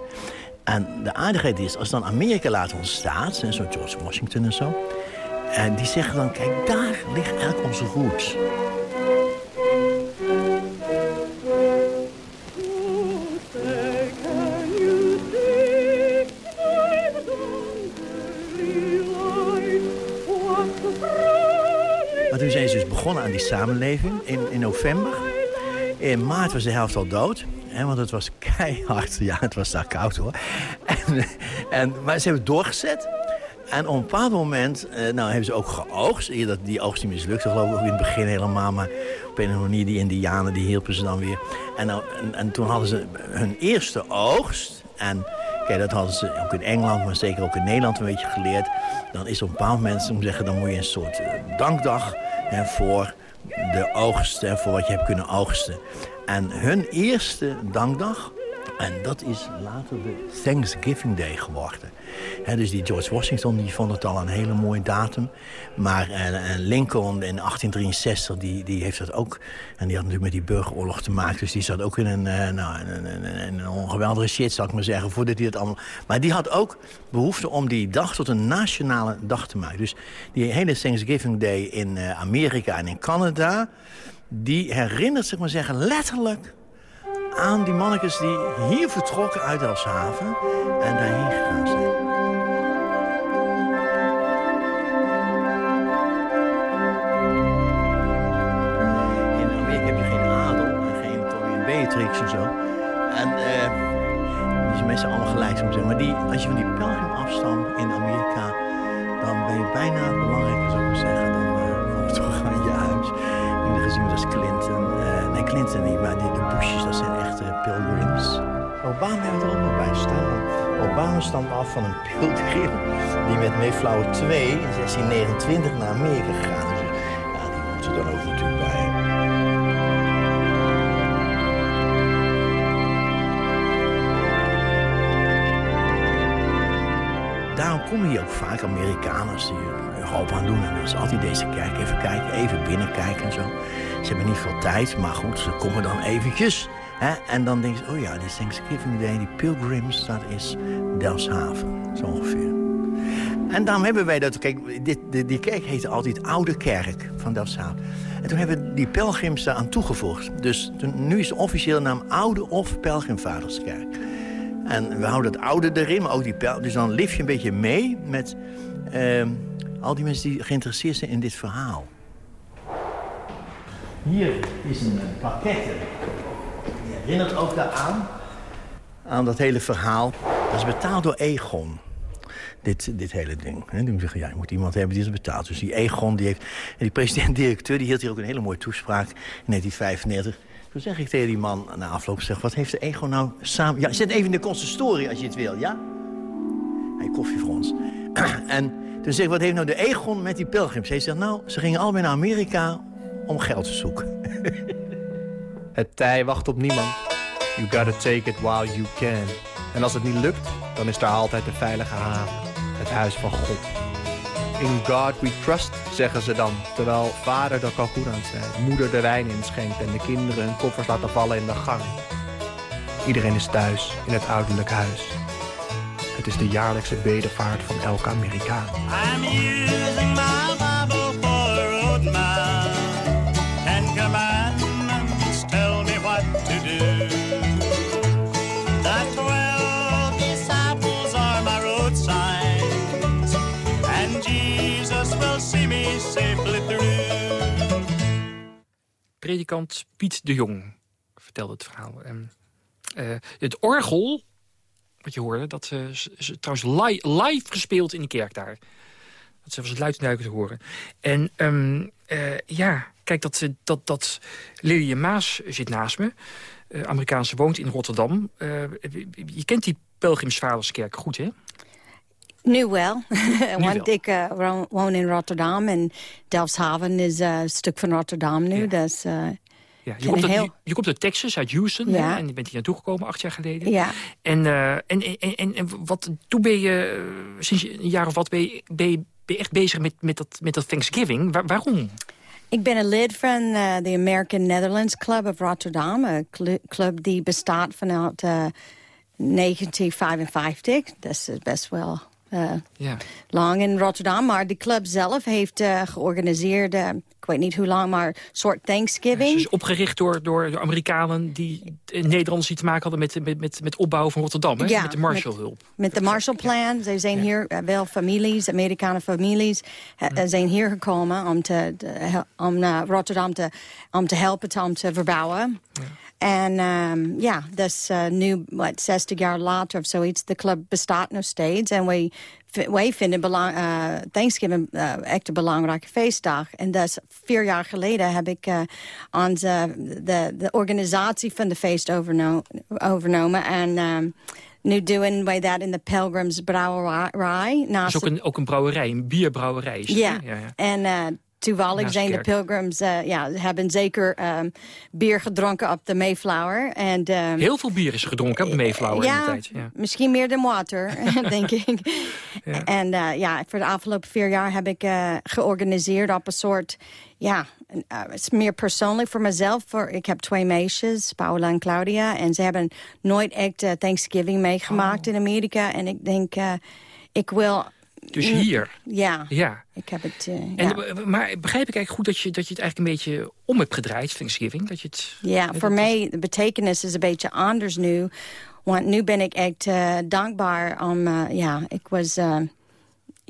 En de aardigheid is, als dan Amerika later ontstaat, zoals George Washington en zo... En die zeggen dan, kijk, daar ligt eigenlijk onze roots. Maar toen zijn ze dus begonnen aan die samenleving in, in november. In maart was de helft al dood. Hè, want het was keihard. Ja, het was daar koud hoor. En, en, maar ze hebben doorgezet. En op een bepaald moment uh, nou, hebben ze ook geoogst. Die oogst die mislukte geloof ik ook in het begin helemaal. Maar op een of andere manier, die indianen, die hielpen ze dan weer. En, nou, en, en, toen hadden ze hun eerste oogst. En kijk, dat hadden ze ook in Engeland, maar zeker ook in Nederland een beetje geleerd. Dan is op een bepaald moment, om zeggen, dan moet je een soort uh, dankdag voor de oogst. Hè, voor wat je hebt kunnen oogsten. En hun eerste dankdag En dat is later de Thanksgiving Day geworden. dus die George Washington die vond het al een hele mooie datum. Maar en, en Lincoln in 1863 die, die heeft dat ook. En die had natuurlijk met die burgeroorlog te maken. Dus die zat ook in een, uh, nou, een, een, een, ongeweldige shit, zou ik maar zeggen. Voordat hij het allemaal... Maar die had ook behoefte om die dag tot een nationale dag te maken. Dus die hele Thanksgiving Day in uh, Amerika en in Canada... die herinnert, zeg maar zeggen, letterlijk aan die mannetjes die hier vertrokken uit Elshaven en daarheen gegaan zijn. In Amerika heb je geen adel en geen Connie Beatrix en zo. En uh, die zijn meestal allemaal gelijk, zeggen. Maar die, als je van die pelgrimafstand in Amerika, dan ben je bijna belangrijker, zou ik zeggen, dan uh, terug aan je huis. In de gezien als Clinton. Uh, nee, Clinton niet, maar die, de Bushes, dat zijn echte pilgrims. Obama heeft er ook nog bij staan. Obama stamt af van een pilgrim die met Mayflower 2 in 1629 naar Amerika gegaan is. Dus, ja, die moet er dan ook natuurlijk bij. Daarom komen hier ook vaak Amerikaners die Europa aan doen. En dat is altijd deze kerk. Even kijken, even binnenkijken en zo. Ze hebben niet veel tijd, maar goed, ze komen dan eventjes. Hè? En dan denk je, oh ja, die Thanksgiving Day, die Pilgrims, dat is Delfshaven. Zo ongeveer. En daarom hebben wij dat, kijk, dit, die, kerk heette altijd Oude Kerk van Delfshaven. En toen hebben we die pelgrims aan toegevoegd. Dus nu is de officiële naam Oude of Pelgrimvaderskerk. En we houden het oude erin, maar ook die pel. Dus dan leef je een beetje mee met uh, al die mensen die geïnteresseerd zijn in dit verhaal. Hier is een plaquette. Die herinnert ook daaraan. Aan dat hele verhaal. Dat is betaald door Egon. Dit, dit hele ding. He, die zeggen, ja, je moet iemand hebben die het betaalt. Dus die Egon, die heeft... En die president-directeur, die hield hier ook een hele mooie toespraak in 1995. Toen zeg ik tegen die man na afloop, zeg, wat heeft de Egon nou samen... Ja, zet even in de consistorie als je het wil, ja? Hij koffie voor ons. en toen zeg ik, wat heeft nou de Egon met die pelgrims? Hij zegt, nou, ze gingen allebei naar Amerika om geld te zoeken. het tij wacht op niemand. You gotta take it while you can. En als het niet lukt, dan is daar altijd de veilige haven. Het huis van God. In God we trust, zeggen ze dan. Terwijl vader de kalkoen aanzet, moeder de wijn inschenkt... en de kinderen hun koffers laten vallen in de gang. Iedereen is thuis in het ouderlijk huis. Het is de jaarlijkse bedevaart van elke Amerikaan. I'm using my Predikant Piet de Jong vertelde het verhaal. En, uh, het orgel wat je hoorde, dat ze, ze trouwens li live gespeeld in de kerk daar. Dat was het luidendijken te horen. En um, uh, ja, kijk, dat, dat, dat Lilian Maas zit naast me. Uh, Amerikaanse woont in Rotterdam. Uh, je kent die Pelgrimsvaderskerk goed, hè? Nu wel. Want ik uh, woon in Rotterdam en Delfshaven is een stuk van Rotterdam nu. Ja. Dus, ja, je, komt uit, heel... je, je, komt uit Texas, uit Houston. Ja. Hè, en je bent hier naartoe gekomen acht jaar geleden. Ja. En, en, en, en, en, wat, toen ben je, sinds een jaar of wat, ben je, ben je, ben je echt bezig met, met, dat, met dat Thanksgiving. Waar, waarom? Ik ben een lid van de American Netherlands Club of Rotterdam. Een club die bestaat vanuit uh, 1955. Dat is best wel uh, ja. lang in Rotterdam. Maar de club zelf heeft uh, georganiseerd, uh, ik weet niet hoe lang, maar een soort Thanksgiving. Ja, is opgericht door, door de Amerikanen die Nederlanders die te maken hadden met, met, met, met opbouw van Rotterdam. Hè? Ja, met de Marshallhulp. Met, met de Marshall Plan. Ze zijn hier wel families, Amerikaanse families, hm. zijn hier gekomen om, te, om naar Rotterdam te, om te helpen, om te verbouwen. En um, ja, dus uh, nu, wat, 60 jaar later of zoiets, de club bestaat nog steeds. En wij, wij vinden belang, uh, Thanksgiving uh, echt een belangrijke feestdag. En dus vier jaar geleden heb ik uh, onze, de, de organisatie van de feest overno overnomen. En um, nu doen wij dat in de Pilgrims Brouwerij. Dat is ook een, ook een brouwerij, een bierbrouwerij. Ja. ja, ja. en toevallig Naast zijn de pilgrims... eh, ja, hebben zeker ehm, bier gedronken op de Mayflower. En, ehm, Heel veel bier is gedronken op de Mayflower in de tijd. Ja. misschien meer dan water, denk ik. En eh, ja, voor de afgelopen vier jaar heb ik eh, georganiseerd op een soort... Ja, het is meer persoonlijk voor mezelf. Voor, ik heb twee meisjes, Paula en Claudia. En ze hebben nooit echt Thanksgiving meegemaakt in Amerika. En ik denk, ik wil... Dus hier? Ja, Ja. ik heb het... eh, En, ja. Maar begrijp ik eigenlijk goed dat je, dat je het eigenlijk een beetje om hebt gedraaid, Thanksgiving? Dat je het... Ja, voor mij, de betekenis is een beetje anders nu. Want nu ben ik echt eh, dankbaar om, eh, ja, ik was,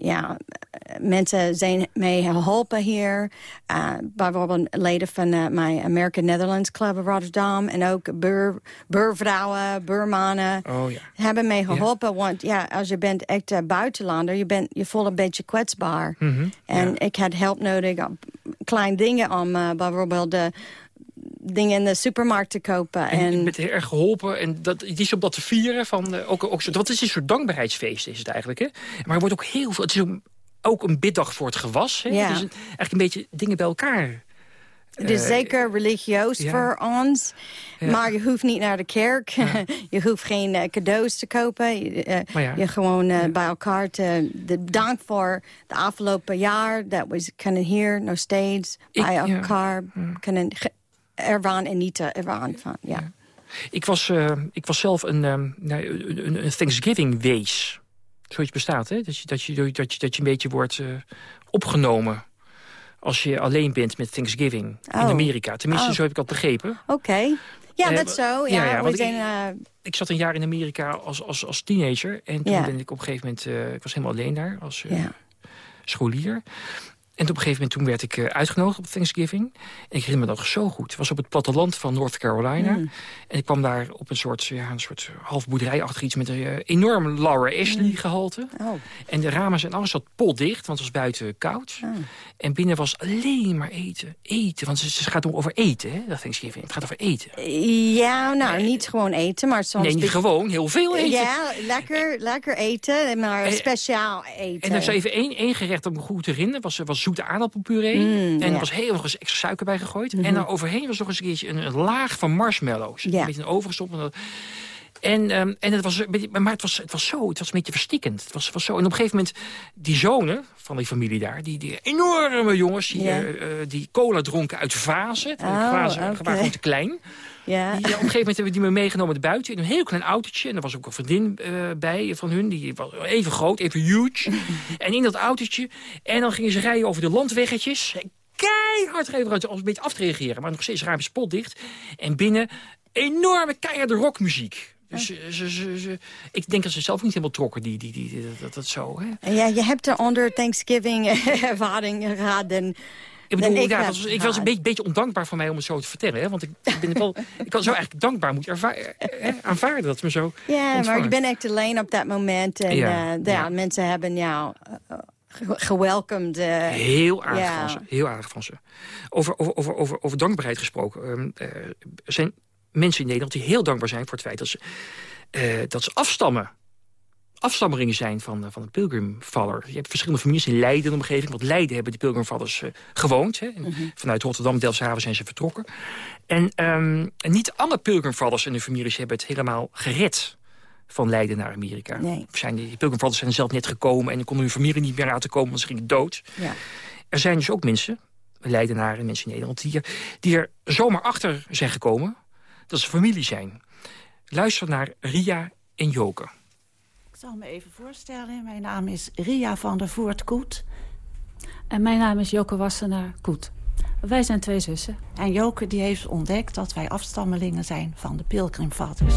ja, eh, mensen zijn mij geholpen hier. Uh, bijvoorbeeld leden van eh, mijn American Netherlands Club of Rotterdam. En ook buur, buurvrouwen, buurmannen. Oh ja. Hebben mij geholpen, want ja, als je bent echt eh, buitenlander, je, bent, je voelt een beetje kwetsbaar. Mhm. En ik had hulp nodig kleine dingen om eh, bijvoorbeeld de dingen in de supermarkt te kopen. En, En, je bent heel erg geholpen. En dat, het is om dat te vieren. Van, eh, ook, ook, wat is een soort dankbaarheidsfeest is het eigenlijk. Hè? Maar er wordt ook heel veel... Het is ook, ook een biddag voor het gewas. Hè? Ja. Het is een- eigenlijk een beetje dingen bij elkaar. het is Eh, zeker religieus ja. voor ons. Ja. Maar je hoeft niet naar de kerk. je hoeft geen eh, cadeaus te kopen. Je, je gewoon bij elkaar te... De dank voor de afgelopen jaar. Dat we kunnen hier nog steeds bij elkaar kunnen ervan en niet ervan. Van, ja. Ik was, eh, ik was zelf een, nou, een, een- Thanksgiving-wees. Zoiets bestaat, hè? Dat je, dat je, dat je, dat je een beetje wordt eh, opgenomen... als je alleen bent met Thanksgiving in Oh. Amerika. Tenminste, Oh. zo heb ik dat begrepen. Oké. Ja, Eh, dat zo. ja, Ja, ja, we want ik- eh, Ik zat een jaar in Amerika als, als, als teenager. En toen Ja. ben ik op een gegeven moment... eh, ik was helemaal alleen daar als eh, scholier. En op een gegeven moment toen werd ik eh, uitgenodigd op Thanksgiving. En ik herinner me dat nog zo goed. Het was op het platteland van North Carolina. Mm. En ik kwam daar op een soort, ja, een soort half boerderijachtig iets... met een eh, enorm Laura Ashley gehalte. Oh. En de ramen zijn alles zat potdicht, want het was buiten koud. En binnen was alleen maar eten. Eten, want het, gaat om over eten, hè, dat Thanksgiving. Het gaat over eten. Ja, nou, niet gewoon eten, maar soms... Nee, niet gewoon, heel veel eten. Ja, lekker, lekker eten, maar Eh, speciaal eten. En er was even één, één gerecht dat me goed herinner. was, was zoete aardappelpuree. Mm, en er was heel veel extra suiker bij gegooid. Mhm. En dan overheen was nog eens een keertje een, een laag van marshmallows. Ja. Een beetje in de oven gestopt. En, dat- en, ehm, en het was, maar het was, het was zo, het was een beetje verstikkend. Het was, was zo. En op een gegeven moment, die zonen van die familie daar... die, die enorme jongens, die, Ja. eh, eh, die cola dronken uit vazen. De Oh, glazen oké. waren gewoon te klein. Ja. Die, ja, op een gegeven moment hebben we die me meegenomen naar buiten... in een heel klein autootje. En er was ook een vriendin eh, bij van hun. Die was even groot, even huge. en in dat autootje. En dan gingen ze rijden over de landweggetjes. Keihard uit, om een beetje af te reageren. Maar nog steeds ruim spotdicht. En binnen enorme keiharde rockmuziek. Dus ze, ze, ze, ze- ik denk dat ze zelf niet helemaal trokken, die, die, die, dat, dat zo. Hè? Ja, je hebt er onder Thanksgiving ervaring gehad. En, Ik bedoel, ik ja, was, ik was een beetje, beetje ondankbaar voor mij om het zo te vertellen. Hè? Want ik, ik ben wel, ik eigenlijk dankbaar moeten eh, eh, aanvaarden dat ze me zo Ja, maar je bent echt alleen op dat moment. En Ja, ja, ja, ja. mensen hebben jou uh, ge- gewelkomd. eh. Heel aardig van ze. Heel aardig van ze. Over, over, over, over, over dankbaarheid gesproken. ehm, eh, zijn mensen in Nederland die heel dankbaar zijn voor het feit dat ze, eh, dat ze afstammen. Afstammelingen zijn van, eh, van de pilgrimvaller. Je hebt verschillende families in Leiden in de omgeving. Want Leiden hebben de pilgrimvallers eh, gewoond. Hè. En Vanuit Rotterdam, Delfshaven zijn ze vertrokken. En, ehm, en niet alle pilgrimvallers en hun families hebben het helemaal gered van Leiden naar Amerika. Nee. Zijn, die pilgrimvallers zijn zelf net gekomen... en konden hun familie niet meer laten komen, want ze gingen dood. Ja. Er zijn dus ook mensen, Leidenaren, mensen in Nederland... die er, die er zomaar achter zijn gekomen dat ze familie zijn. Luister naar Ria en Joke. Ik zal me even voorstellen. Mijn naam is Ria van der Voort-Koet. En mijn naam is Joke Wassenaar Koet. Wij zijn twee zussen. En Joke die heeft ontdekt dat wij afstammelingen zijn van de pilgrimvatters.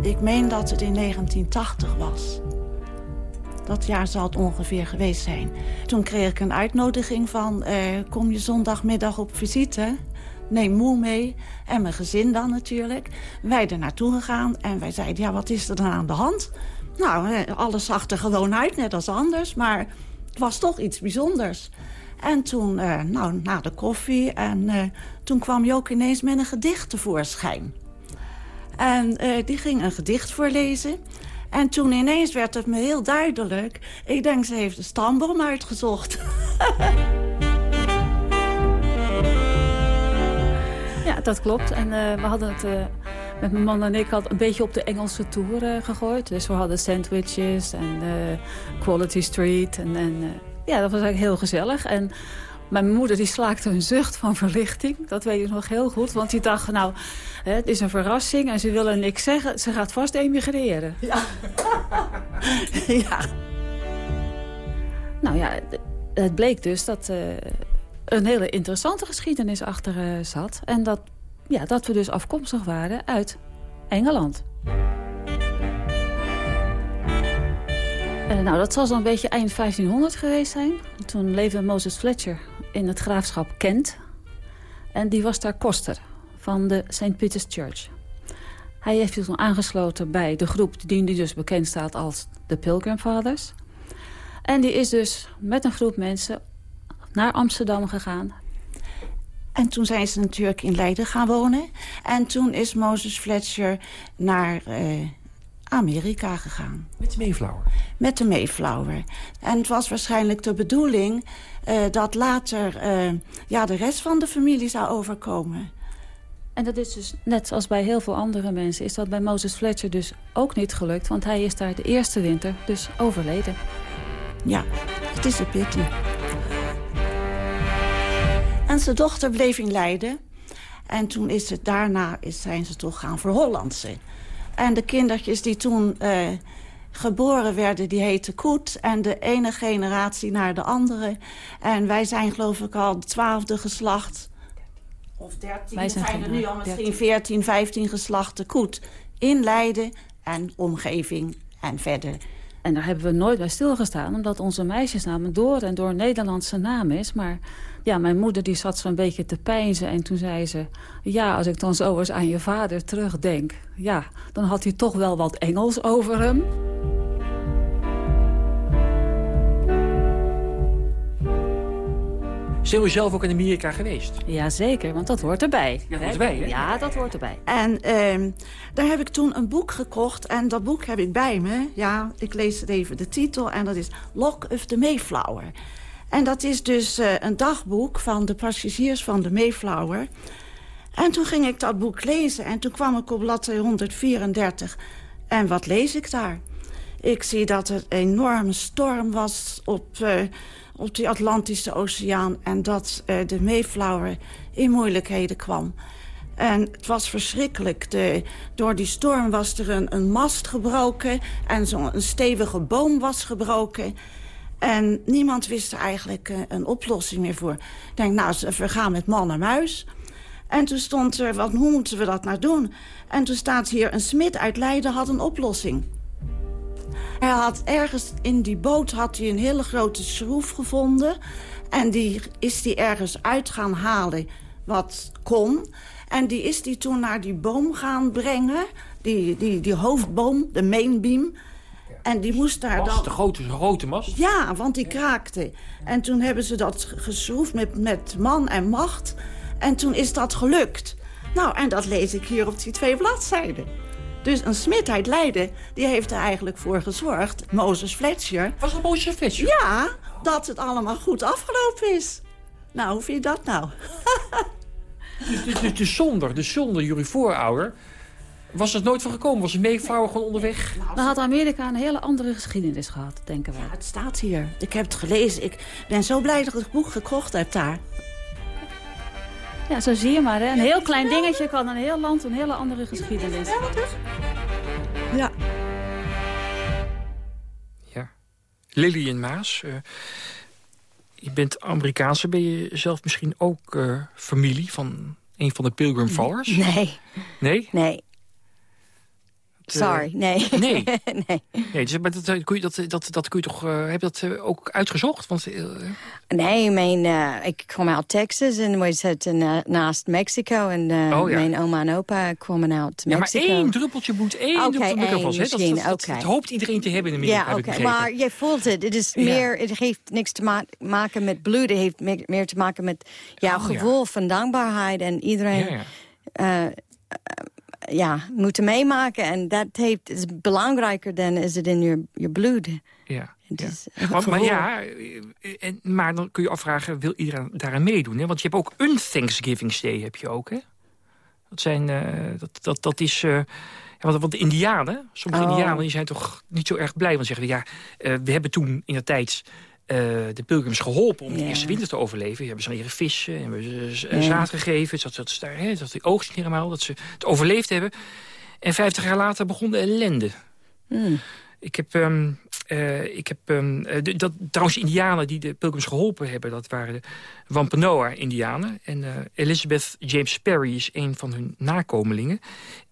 Ik meen dat het in 1980 was. Dat jaar zal het ongeveer geweest zijn. Toen kreeg ik een uitnodiging van... eh, kom je zondagmiddag op visite? Neem moe mee. En mijn gezin dan natuurlijk. Wij er naartoe gegaan en wij zeiden... ja, wat is er dan aan de hand? Nou, eh, alles zag er gewoon uit, net als anders. Maar het was toch iets bijzonders. En toen, eh, nou, na de koffie... en toen kwam Jook ineens met een gedicht tevoorschijn. En die ging een gedicht voorlezen. En toen ineens werd het me heel duidelijk. Ik denk, ze heeft de stamboom uitgezocht. Ja, dat klopt. En uh, we hadden het... Uh, met mijn man en ik had een beetje op de Engelse tour uh, gegooid. Dus we hadden sandwiches en Quality Street. En, en ja, dat was eigenlijk heel gezellig. En mijn moeder die slaakte een zucht van verlichting. Dat weet ik nog heel goed. Want die dacht, nou, het is een verrassing en ze willen niks zeggen. Ze gaat vast emigreren. Ja. ja. Nou ja, het bleek dus dat uh, een hele interessante geschiedenis achter uh, zat. En dat, ja, dat we dus afkomstig waren uit Engeland. Uh, nou, dat zal zo'n beetje eind 1500 geweest zijn. Toen leefde Moses Fletcher in het graafschap Kent. En die was daar koster van de St. Peter's Church. Hij heeft zich toen aangesloten bij de groep die dus bekend staat als de Pilgrim Fathers. En die is dus met een groep mensen naar Amsterdam gegaan. En toen zijn ze natuurlijk in Leiden gaan wonen. En toen is Moses Fletcher naar uh, Amerika gegaan. Met de Mayflower? Met de Mayflower. En het was waarschijnlijk de bedoeling uh, dat later uh, ja, de rest van de familie zou overkomen. En dat is dus, net zoals bij heel veel andere mensen... is dat bij Moses Fletcher dus ook niet gelukt. Want hij is daar de eerste winter dus overleden. Ja, het is een pity. En zijn dochter bleef in Leiden. En toen is het daarna is, zijn ze toch gaan verhollandsen. En de kindertjes die toen uh, geboren werden, die heten Koet. En de ene generatie naar de andere. En wij zijn geloof ik al de twaalfde geslacht of 13, Wij zijn, zijn er nu al misschien 14, 15 geslachten koet. In Leiden en omgeving en verder. En daar hebben we nooit bij stilgestaan, omdat onze meisjesnaam door en door Nederlandse naam is. Maar ja, mijn moeder die zat zo'n beetje te pijnzen en toen zei ze... ja, als ik dan zo eens aan je vader terugdenk... ja, dan had hij toch wel wat Engels over hem. Zijn we zelf ook in Amerika geweest? Jazeker, want dat hoort erbij. Ja, dat hoort erbij, hè? Ja, dat hoort erbij. En uh, daar heb ik toen een boek gekocht. En dat boek heb ik bij me. Ja, ik lees het even de titel. En dat is Lock of the Mayflower. En dat is dus uh, een dagboek van de passagiers van de Mayflower. En toen ging ik dat boek lezen. En toen kwam ik op bladzijde 134. En wat lees ik daar? Ik zie dat er een enorme storm was op... Uh, op die Atlantische Oceaan... en dat uh, de Mayflower in moeilijkheden kwam. En het was verschrikkelijk. De, door die storm was er een, een mast gebroken... en zo'n stevige boom was gebroken... En niemand wist er eigenlijk uh, een oplossing meer voor. Ik denk, nou, ze vergaan met man en muis. En toen stond er, wat, hoe moeten we dat nou doen? En toen staat hier, een smid uit Leiden had een oplossing. Hij had ergens in die boot had hij een hele grote schroef gevonden. En die is hij ergens uit gaan halen wat kon. En die is hij toen naar die boom gaan brengen. Die, die, die hoofdboom, de mainbeam. En die moest daar dan... de grote, grote mast? Ja, want die kraakte. En toen hebben ze dat geschroefd met, met man en macht. En toen is dat gelukt. Nou, en dat lees ik hier op die twee bladzijden. Dus een smid uit Leiden, die heeft er eigenlijk voor gezorgd, Moses Fletcher... Was het Moses Fletcher? Ja, dat het allemaal goed afgelopen is. Nou, hoe vind je dat nou? dus, dus, dus, dus zonder, dus zonder jullie voorouder... Was het nooit van gekomen? Was de Mayflower gewoon onderweg? Dan had Amerika een hele andere geschiedenis gehad, denken wij. Ja, het staat hier. Ik heb het gelezen. Ik ben zo blij dat ik het boek gekocht heb daar. Ja, zo zie je maar. Hè. Een heel klein dingetje kan een heel land een hele andere geschiedenis. Ja. Ja. Lillian Maas, uh, je bent Amerikaanse. Ben je zelf misschien ook uh, familie van een van de Pilgrim Followers? Nee. Nee? Nee. Sorry, nee. Nee? nee. nee dus, maar dat, kun je, dat, dat, dat kun je toch... Uh, heb je dat ook uitgezocht? Want, uh, nee, mijn, ik kwam uit Texas en we zaten naast Mexico. En oh, ja. mijn oma en opa kwamen uit Mexico. Ja, maar één druppeltje bloed, één okay, druppeltje was. Misschien, dat, dat, okay. dat, hoopt iedereen te hebben in Amerika, Ja, oké. Okay. Maar je voelt het. Het, is meer, het heeft niks te ma maken met bloed. Het heeft meer, meer te maken met jouw oh, gevoel van dankbaarheid. En iedereen... ja, moeten meemaken. En dat heeft, is belangrijker dan is het in je, je bloed. Ja. Ja. Maar, ja, eh, en, maar dan kun je afvragen, wil iedereen daaraan meedoen? Hè? Want je hebt ook een Thanksgiving Day, heb je ook, hè? Dat, zijn, eh, dat, dat, dat is... ja, want, de indianen, sommige Oh. indianen die zijn toch niet zo erg blij. Want ze zeggen, ja, eh, we hebben toen in de tijd eh, de pilgrims geholpen om de eerste winter te overleven. We hebben ze leren vissen, en hebben ze Ja. zaad gegeven. Dat, dat, dat, hè, dat de oogst niet helemaal, dat ze het overleefd hebben. En 50 jaar later begon de ellende. Hmm. Ik heb, ehm, eh, ik heb ehm, eh, de- dat, trouwens, indianen die de pilgrims geholpen hebben... dat waren de Wampanoag-indianen. En eh, Elizabeth James Perry is een van hun nakomelingen.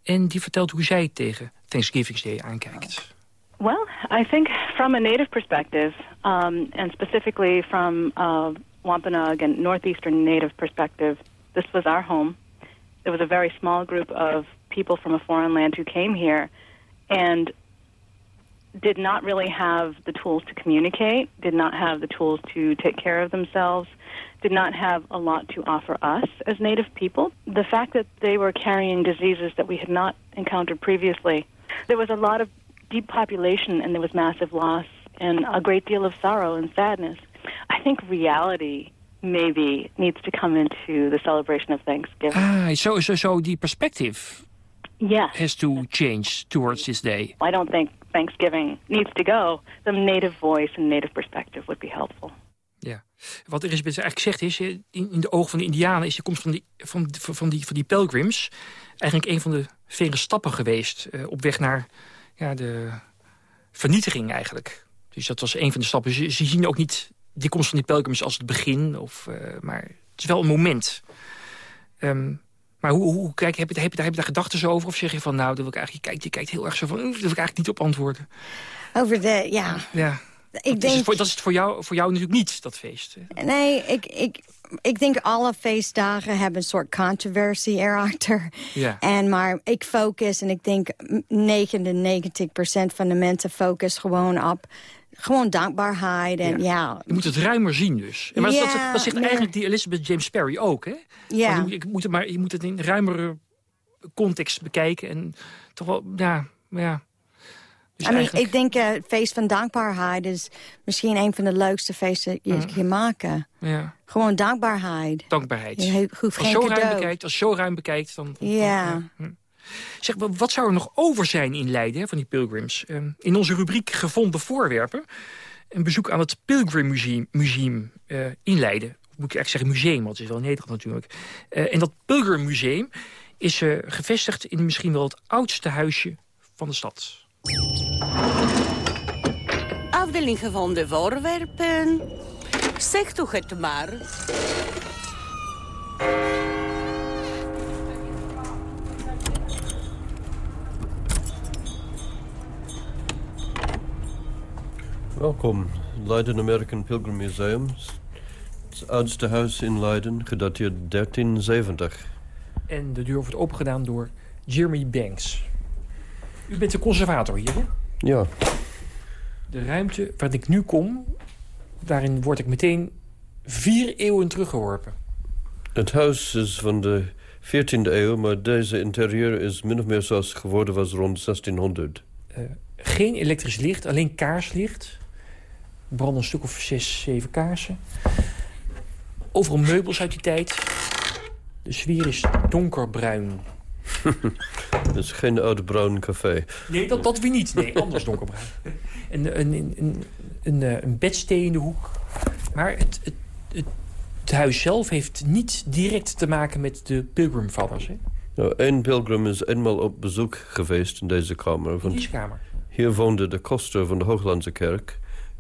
En die vertelt hoe zij tegen Thanksgiving Day aankijkt. Well, I think from a native perspective, um, and specifically from uh, Wampanoag and northeastern native perspective, this was our home. There was a very small group of people from a foreign land who came here and did not really have the tools to communicate, did not have the tools to take care of themselves, did not have a lot to offer us as native people. The fact that they were carrying diseases that we had not encountered previously, there was a lot of depopulation and there was massive loss and a great deal of sorrow and sadness. I think reality maybe needs to come into the celebration of Thanksgiving. Ah, so, so, so the perspective Yes. has to change towards this day. I don't think Thanksgiving needs to go. The native voice and native perspective would be helpful. Ja. Wat er is eigenlijk gezegd is, eh, in, in de ogen van de indianen... is de komst van die, van, van, die, van die pelgrims eigenlijk een van de vele stappen geweest... eh, op weg naar ja, de vernietiging eigenlijk. Dus dat was een van de stappen. Ze, ze zien ook niet die komst van die pelgrims als het begin, of, eh, maar het is wel een moment. Ehm, maar hoe, hoe kijk, heb, je, heb, je, daar- heb je daar gedachten over? Of zeg je van, nou, dat wil ik eigenlijk, je, kijkt, je kijkt heel erg zo van... "Oeh, daar wil ik eigenlijk niet op antwoorden. Over de, ja... Ja. Ik dat, is denk- het voor, dat is het voor jou, voor jou natuurlijk niet, dat feest. Nee, ik, ik, ik denk alle feestdagen hebben een soort controversie erachter. Ja. En maar ik focus en ik denk 99% van de mensen focus gewoon op gewoon dankbaarheid. En ja, Je moet het ruimer zien dus. En maar Ja, dat, dat zegt eigenlijk die Elizabeth James Perry ook, hè? Ja. Want Je, moet- je moet het maar, je moet het in ruimere context bekijken. En toch wel, ja... ja. Dus I mean, eigenlijk- ik denk eh, feest van dankbaarheid is misschien een van de leukste feesten die je Ja. kan maken. ja, Gewoon dankbaarheid. dankbaarheid. Je als, zo ruim bekijkt, als je zo ruim bekijkt, dan... dan- Ja. hm. Zeg, wa- wat zou er nog over zijn in Leiden, hè, van die pilgrims? Ehm, in onze rubriek Gevonden Voorwerpen... een bezoek aan het Pilgrim Museum, museum eh, in Leiden. Of moet ik eigenlijk zeggen museum, want het is wel in Nederland natuurlijk. Eh, en dat Pilgrim Museum is gevestigd in misschien wel het oudste huisje van de stad. Afdeling gevonden voorwerpen. Zeg toch het maar. Welkom, Leiden American Pilgrim Museum. Het oudste huis in Leiden, gedateerd 1370. En de deur wordt opengedaan door Jeremy Banks. U bent de conservator hier, hè? Ja, De ruimte waar ik nu kom, daarin word ik meteen vier eeuwen teruggeworpen. het huis is van de 14e eeuw, maar deze interieur is min of meer zoals het geworden was rond 1600. Eh, geen elektrisch licht, alleen kaarslicht. Er branden een stuk of zes, zeven kaarsen. Overal meubels uit die tijd. De sfeer is donkerbruin. Het is geen oude bruin café. Nee, dat, dat weer niet. Nee, anders donkerbruin. Een, een, een, een, een, eh, een bedstee in de hoek. Maar het, het, het, het huis zelf heeft niet direct te maken met de Pilgrimfathers. Hè? Nou, één pilgrim is eenmaal op bezoek geweest in deze kamer. Want deze kamer? Hier woonde de koster van de Hooglandse kerk.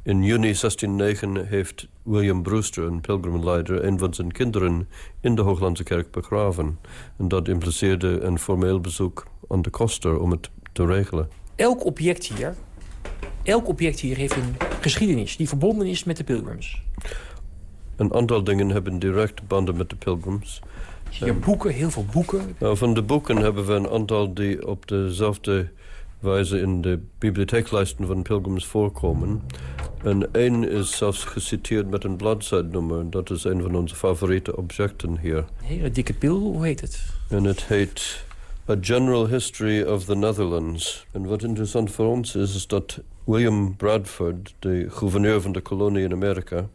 In juni 1609 heeft William Brewster, een pilgrimleider... een van zijn kinderen in de Hooglandse kerk begraven. En dat impliceerde een formeel bezoek aan de koster om het te regelen. Elk object hier, elk object hier heeft een geschiedenis die verbonden is met de Pilgrims. Een aantal dingen hebben direct banden met de pilgrims. Hier boeken, heel veel boeken. Nou, van de boeken hebben we een aantal die op dezelfde wijze in de bibliotheeklijsten van pilgrims voorkomen. En één is zelfs geciteerd met een bladzijdenummer. Dat is een van onze favoriete objecten hier. Een hele dikke pil, hoe heet het? En het heet A General History of the Netherlands. En wat interessant voor ons is, is dat William Bradford, de gouverneur van de kolonie in Amerika,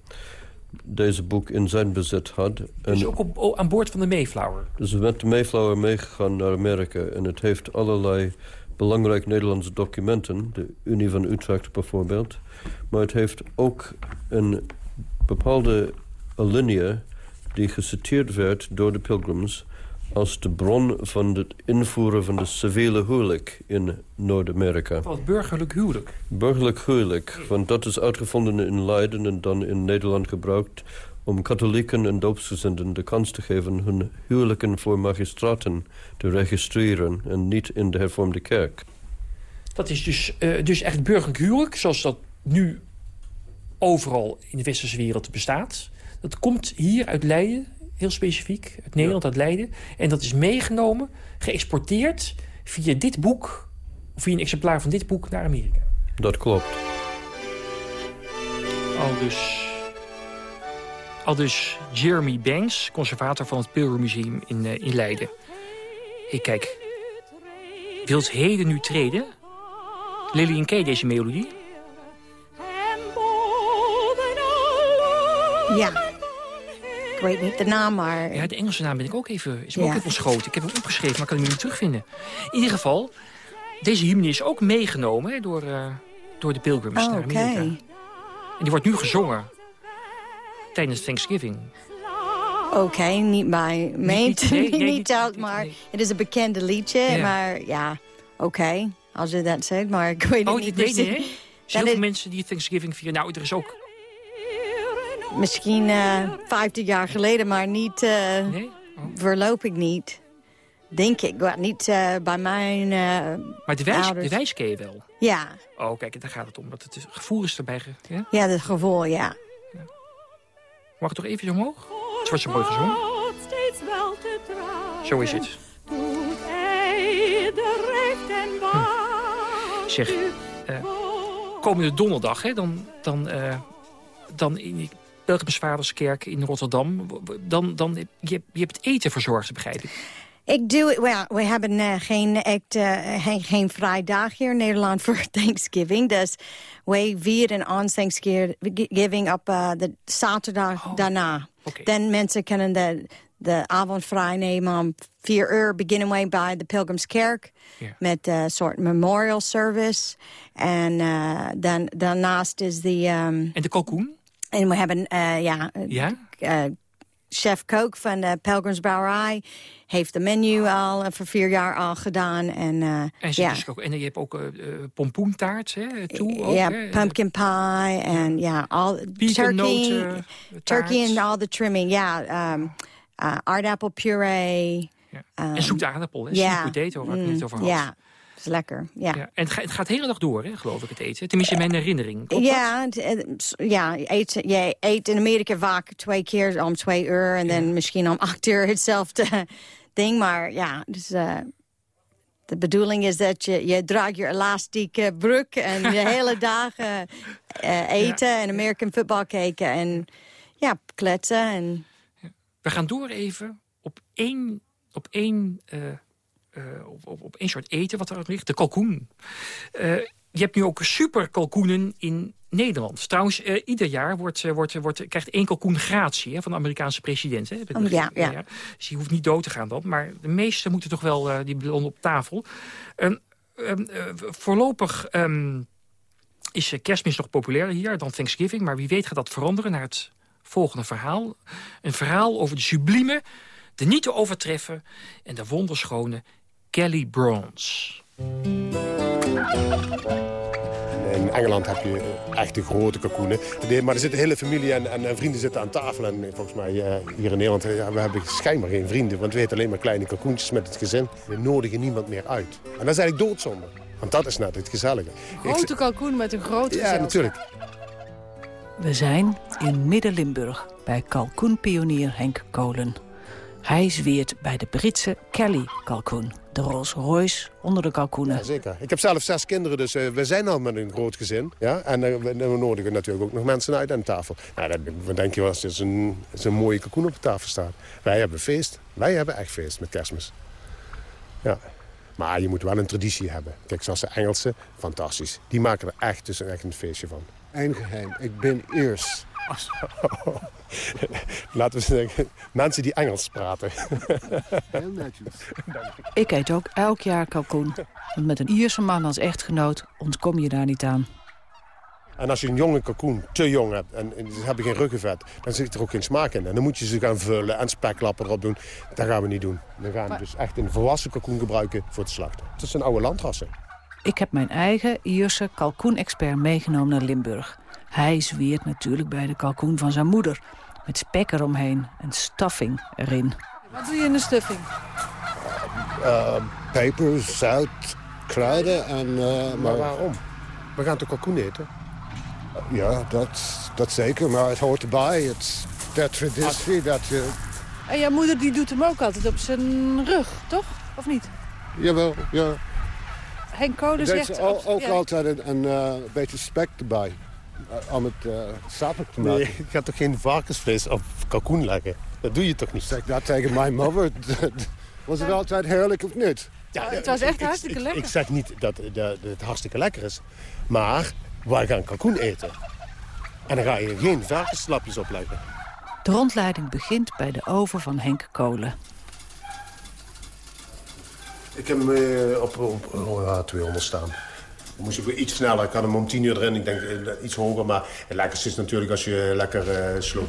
deze boek in zijn bezit had. En dus ook op, aan boord van de Mayflower? Dus met de Mayflower meegegaan naar Amerika. En het heeft allerlei belangrijke Nederlandse documenten. De Unie van Utrecht bijvoorbeeld. Maar het heeft ook een bepaalde alinea die geciteerd werd door de pilgrims als de bron van het invoeren van de civiele huwelijk in Noord-Amerika. Wat burgerlijk huwelijk? Burgerlijk huwelijk, want dat is uitgevonden in Leiden en dan in Nederland gebruikt om katholieken en doopsgezinden de kans te geven hun huwelijken voor magistraten te registreren en niet in de hervormde kerk. Dat is dus, uh, dus echt burgerlijk huwelijk, zoals dat nu overal in de westerse wereld bestaat. Dat komt hier uit Leiden, heel specifiek, uit Nederland, uit Leiden. En dat is meegenomen, geëxporteerd via dit boek... of via een exemplaar van dit boek naar Amerika. Dat klopt. Al dus, al dus Jeremy Banks, conservator van het Pilgrim in, uh, in Leiden. Ik kijk, wilt heden nu treden? Lillian, ken deze melodie? Ja weet niet de naam, maar... Ja, de Engelse naam ben ik ook even, is me ook even ontschoten. Ik heb hem opgeschreven, maar kan hem niet terugvinden. In ieder geval, deze hymne is ook meegenomen hè, door, uh, door de pilgrims oh, naar Amerika. Okay. En die wordt nu gezongen tijdens Thanksgiving. Oké, okay, niet bij mij, niet, nee, nee, niet uit, maar het is een bekende liedje. Ja. Maar ja, oké, okay, als je dat zegt, maar ik weet oh, het niet nee, nee, nee. Er zijn heel mensen die Thanksgiving vieren. Nou, er is ook Misschien uh, 50 jaar geleden, maar niet... Uh, nee? oh. Voorlopig niet. Denk ik. Niet uh, bij mijn Maar de wijs, ouders. de wijs ken je wel? Ja. Oh, kijk, daar gaat het om. Dat het gevoel is erbij. Ja, ja het gevoel, ja. Mag ik toch even omhoog? Het wordt zo mooi gezongen. Zo is het. Hm. Zeg, komende donderdag, hè, dan, dan, dan in die Pelgrimsvaderskerk in Rotterdam. Dan, dan, je, je hebt eten verzorgd, begrijp ik. Ik doe, well, we hebben uh, geen, echt, uh, geen, geen vrijdag hier in Nederland voor Thanksgiving. Dus wij vieren ons Thanksgiving op uh, de zaterdag oh. daarna. Okay. Dan mensen kunnen de, de avond vrij nemen. Om vier uur beginnen wij bij de Pilgrimskerk. Yeah. Met een soort memorial service. En dan, daarnaast is de... Um, en de kalkoen? En we hebben, uh, ja... ja? Uh, chef Kook van de Pelgrimsbrouwerij heeft de menu al voor vier jaar al gedaan. En, uh, en, ja. Dus ook, en je hebt ook pompoentaart hè, toe? Ook, ja, hè? pumpkin pie en ja, all turkey, turkey and all the trimming. Ja, um, uh, aardappelpuree. Ja. Um, en zoete aardappel, hè? Sweet potato, waar ik mm, het over had. Ja, is lekker, ja. ja. En het, het gaat de hele dag door, hè, geloof ik, het eten. Tenminste, in mijn herinnering. Klopt ja, ja je, eet, je eet in Amerika vaak twee keer om twee uur... en dan misschien om acht uur hetzelfde ding. Maar ja, dus... Uh, de bedoeling is dat je, je draagt je elastieke broek... en de hele dag uh, uh, eten ja. en American football kijken. En ja, kletsen. En... Ja. We gaan door even op één... Op één uh, op, op, op één soort eten wat er ligt, de kalkoen. Uh, je hebt nu ook super kalkoenen in Nederland. Trouwens, uh, ieder jaar wordt, wordt, wordt, krijgt één kalkoen gratie hè, van de Amerikaanse president. Hè, oh, ja, ja. Dus die hoeft niet dood te gaan dan. Maar de meeste moeten toch wel die ballonnen op tafel. Um, um, voorlopig um, is kerstmis nog populairder hier dan Thanksgiving. Maar wie weet gaat dat veranderen naar het volgende verhaal. Een verhaal over de sublieme, de niet te overtreffen en de wonderschone Kelly Bronze. In Engeland heb je echt de grote kalkoenen. Maar er zit een hele familie en, en, en, vrienden zitten aan tafel. En volgens mij uh, hier in Nederland, uh, we hebben schijnbaar geen vrienden. Want we eten alleen maar kleine kalkoentjes met het gezin. We nodigen niemand meer uit. En dat is eigenlijk doodzonde. Want dat is net het gezellige. Grote kalkoen met een grote Ja, natuurlijk. We zijn in Midden-Limburg bij kalkoenpionier Henk Kolen. Hij zweert bij de Britse Kelly-kalkoen. De Rolls Royce onder de kalkoenen. Ja, zeker. Ik heb zelf zes kinderen, dus uh, we zijn al met een groot gezin. Ja? En uh, we, we, nodigen natuurlijk ook nog mensen uit aan tafel. Nou, dan denk je wel dat er een mooie kalkoen op de tafel staat. Wij hebben feest. Wij hebben echt feest met kerstmis. Ja. Maar je moet wel een traditie hebben. Kijk, zoals de Engelsen, fantastisch. Die maken er echt, dus echt een feestje van. Geheim, ik ben Iers. Laten we zeggen, mensen die Engels praten. Heel netjes. Ik eet ook elk jaar kalkoen. Want met een Ierse man als echtgenoot ontkom je daar niet aan. En als je een jonge kalkoen te jong hebt en, en ze hebben geen ruggenvet... dan zit er ook geen smaak in. En dan moet je ze gaan vullen en speklappen erop doen. Dat gaan we niet doen. We gaan Maar- dus echt een volwassen kalkoen gebruiken voor het slachten. Het zijn oude landrassen. Ik heb mijn eigen Ierse kalkoenexpert meegenomen naar Limburg. Hij zweert natuurlijk bij de kalkoen van zijn moeder. Met spek eromheen en stuffing erin. Wat doe je in de stuffing? Eh, peper, zout, kruiden en... eh, Maar waarom? We gaan toch kalkoen eten? Ja, dat, dat zeker, maar het hoort erbij. Het is de traditie dat je... En jouw moeder die doet hem ook altijd op zijn rug, toch? Of niet? Jawel, ja. Henk Kolen zegt... ze al- ook ja. altijd een, een eh, beetje spek erbij. eh, om het uh, sappig te maken. Nee, je gaat toch geen varkensvlees op kalkoen leggen? Dat doe je toch niet? Zeg dat tegen mijn moeder. Was het altijd heerlijk of niet? Ja, het was echt ik- hartstikke ik, lekker. Ik zeg niet dat, dat, dat het hartstikke lekker is. Maar wij gaan kalkoen eten. En dan ga je geen varkenslapjes opleggen. De rondleiding begint bij de oven van Henk Kolen. Ik heb hem eh, op, op oh, ja, 200 staan. Dan moest ik weer iets sneller. Ik had hem om 10 uur erin. Ik denk eh, iets hoger. Maar het lekkerste is natuurlijk als je lekker eh slow.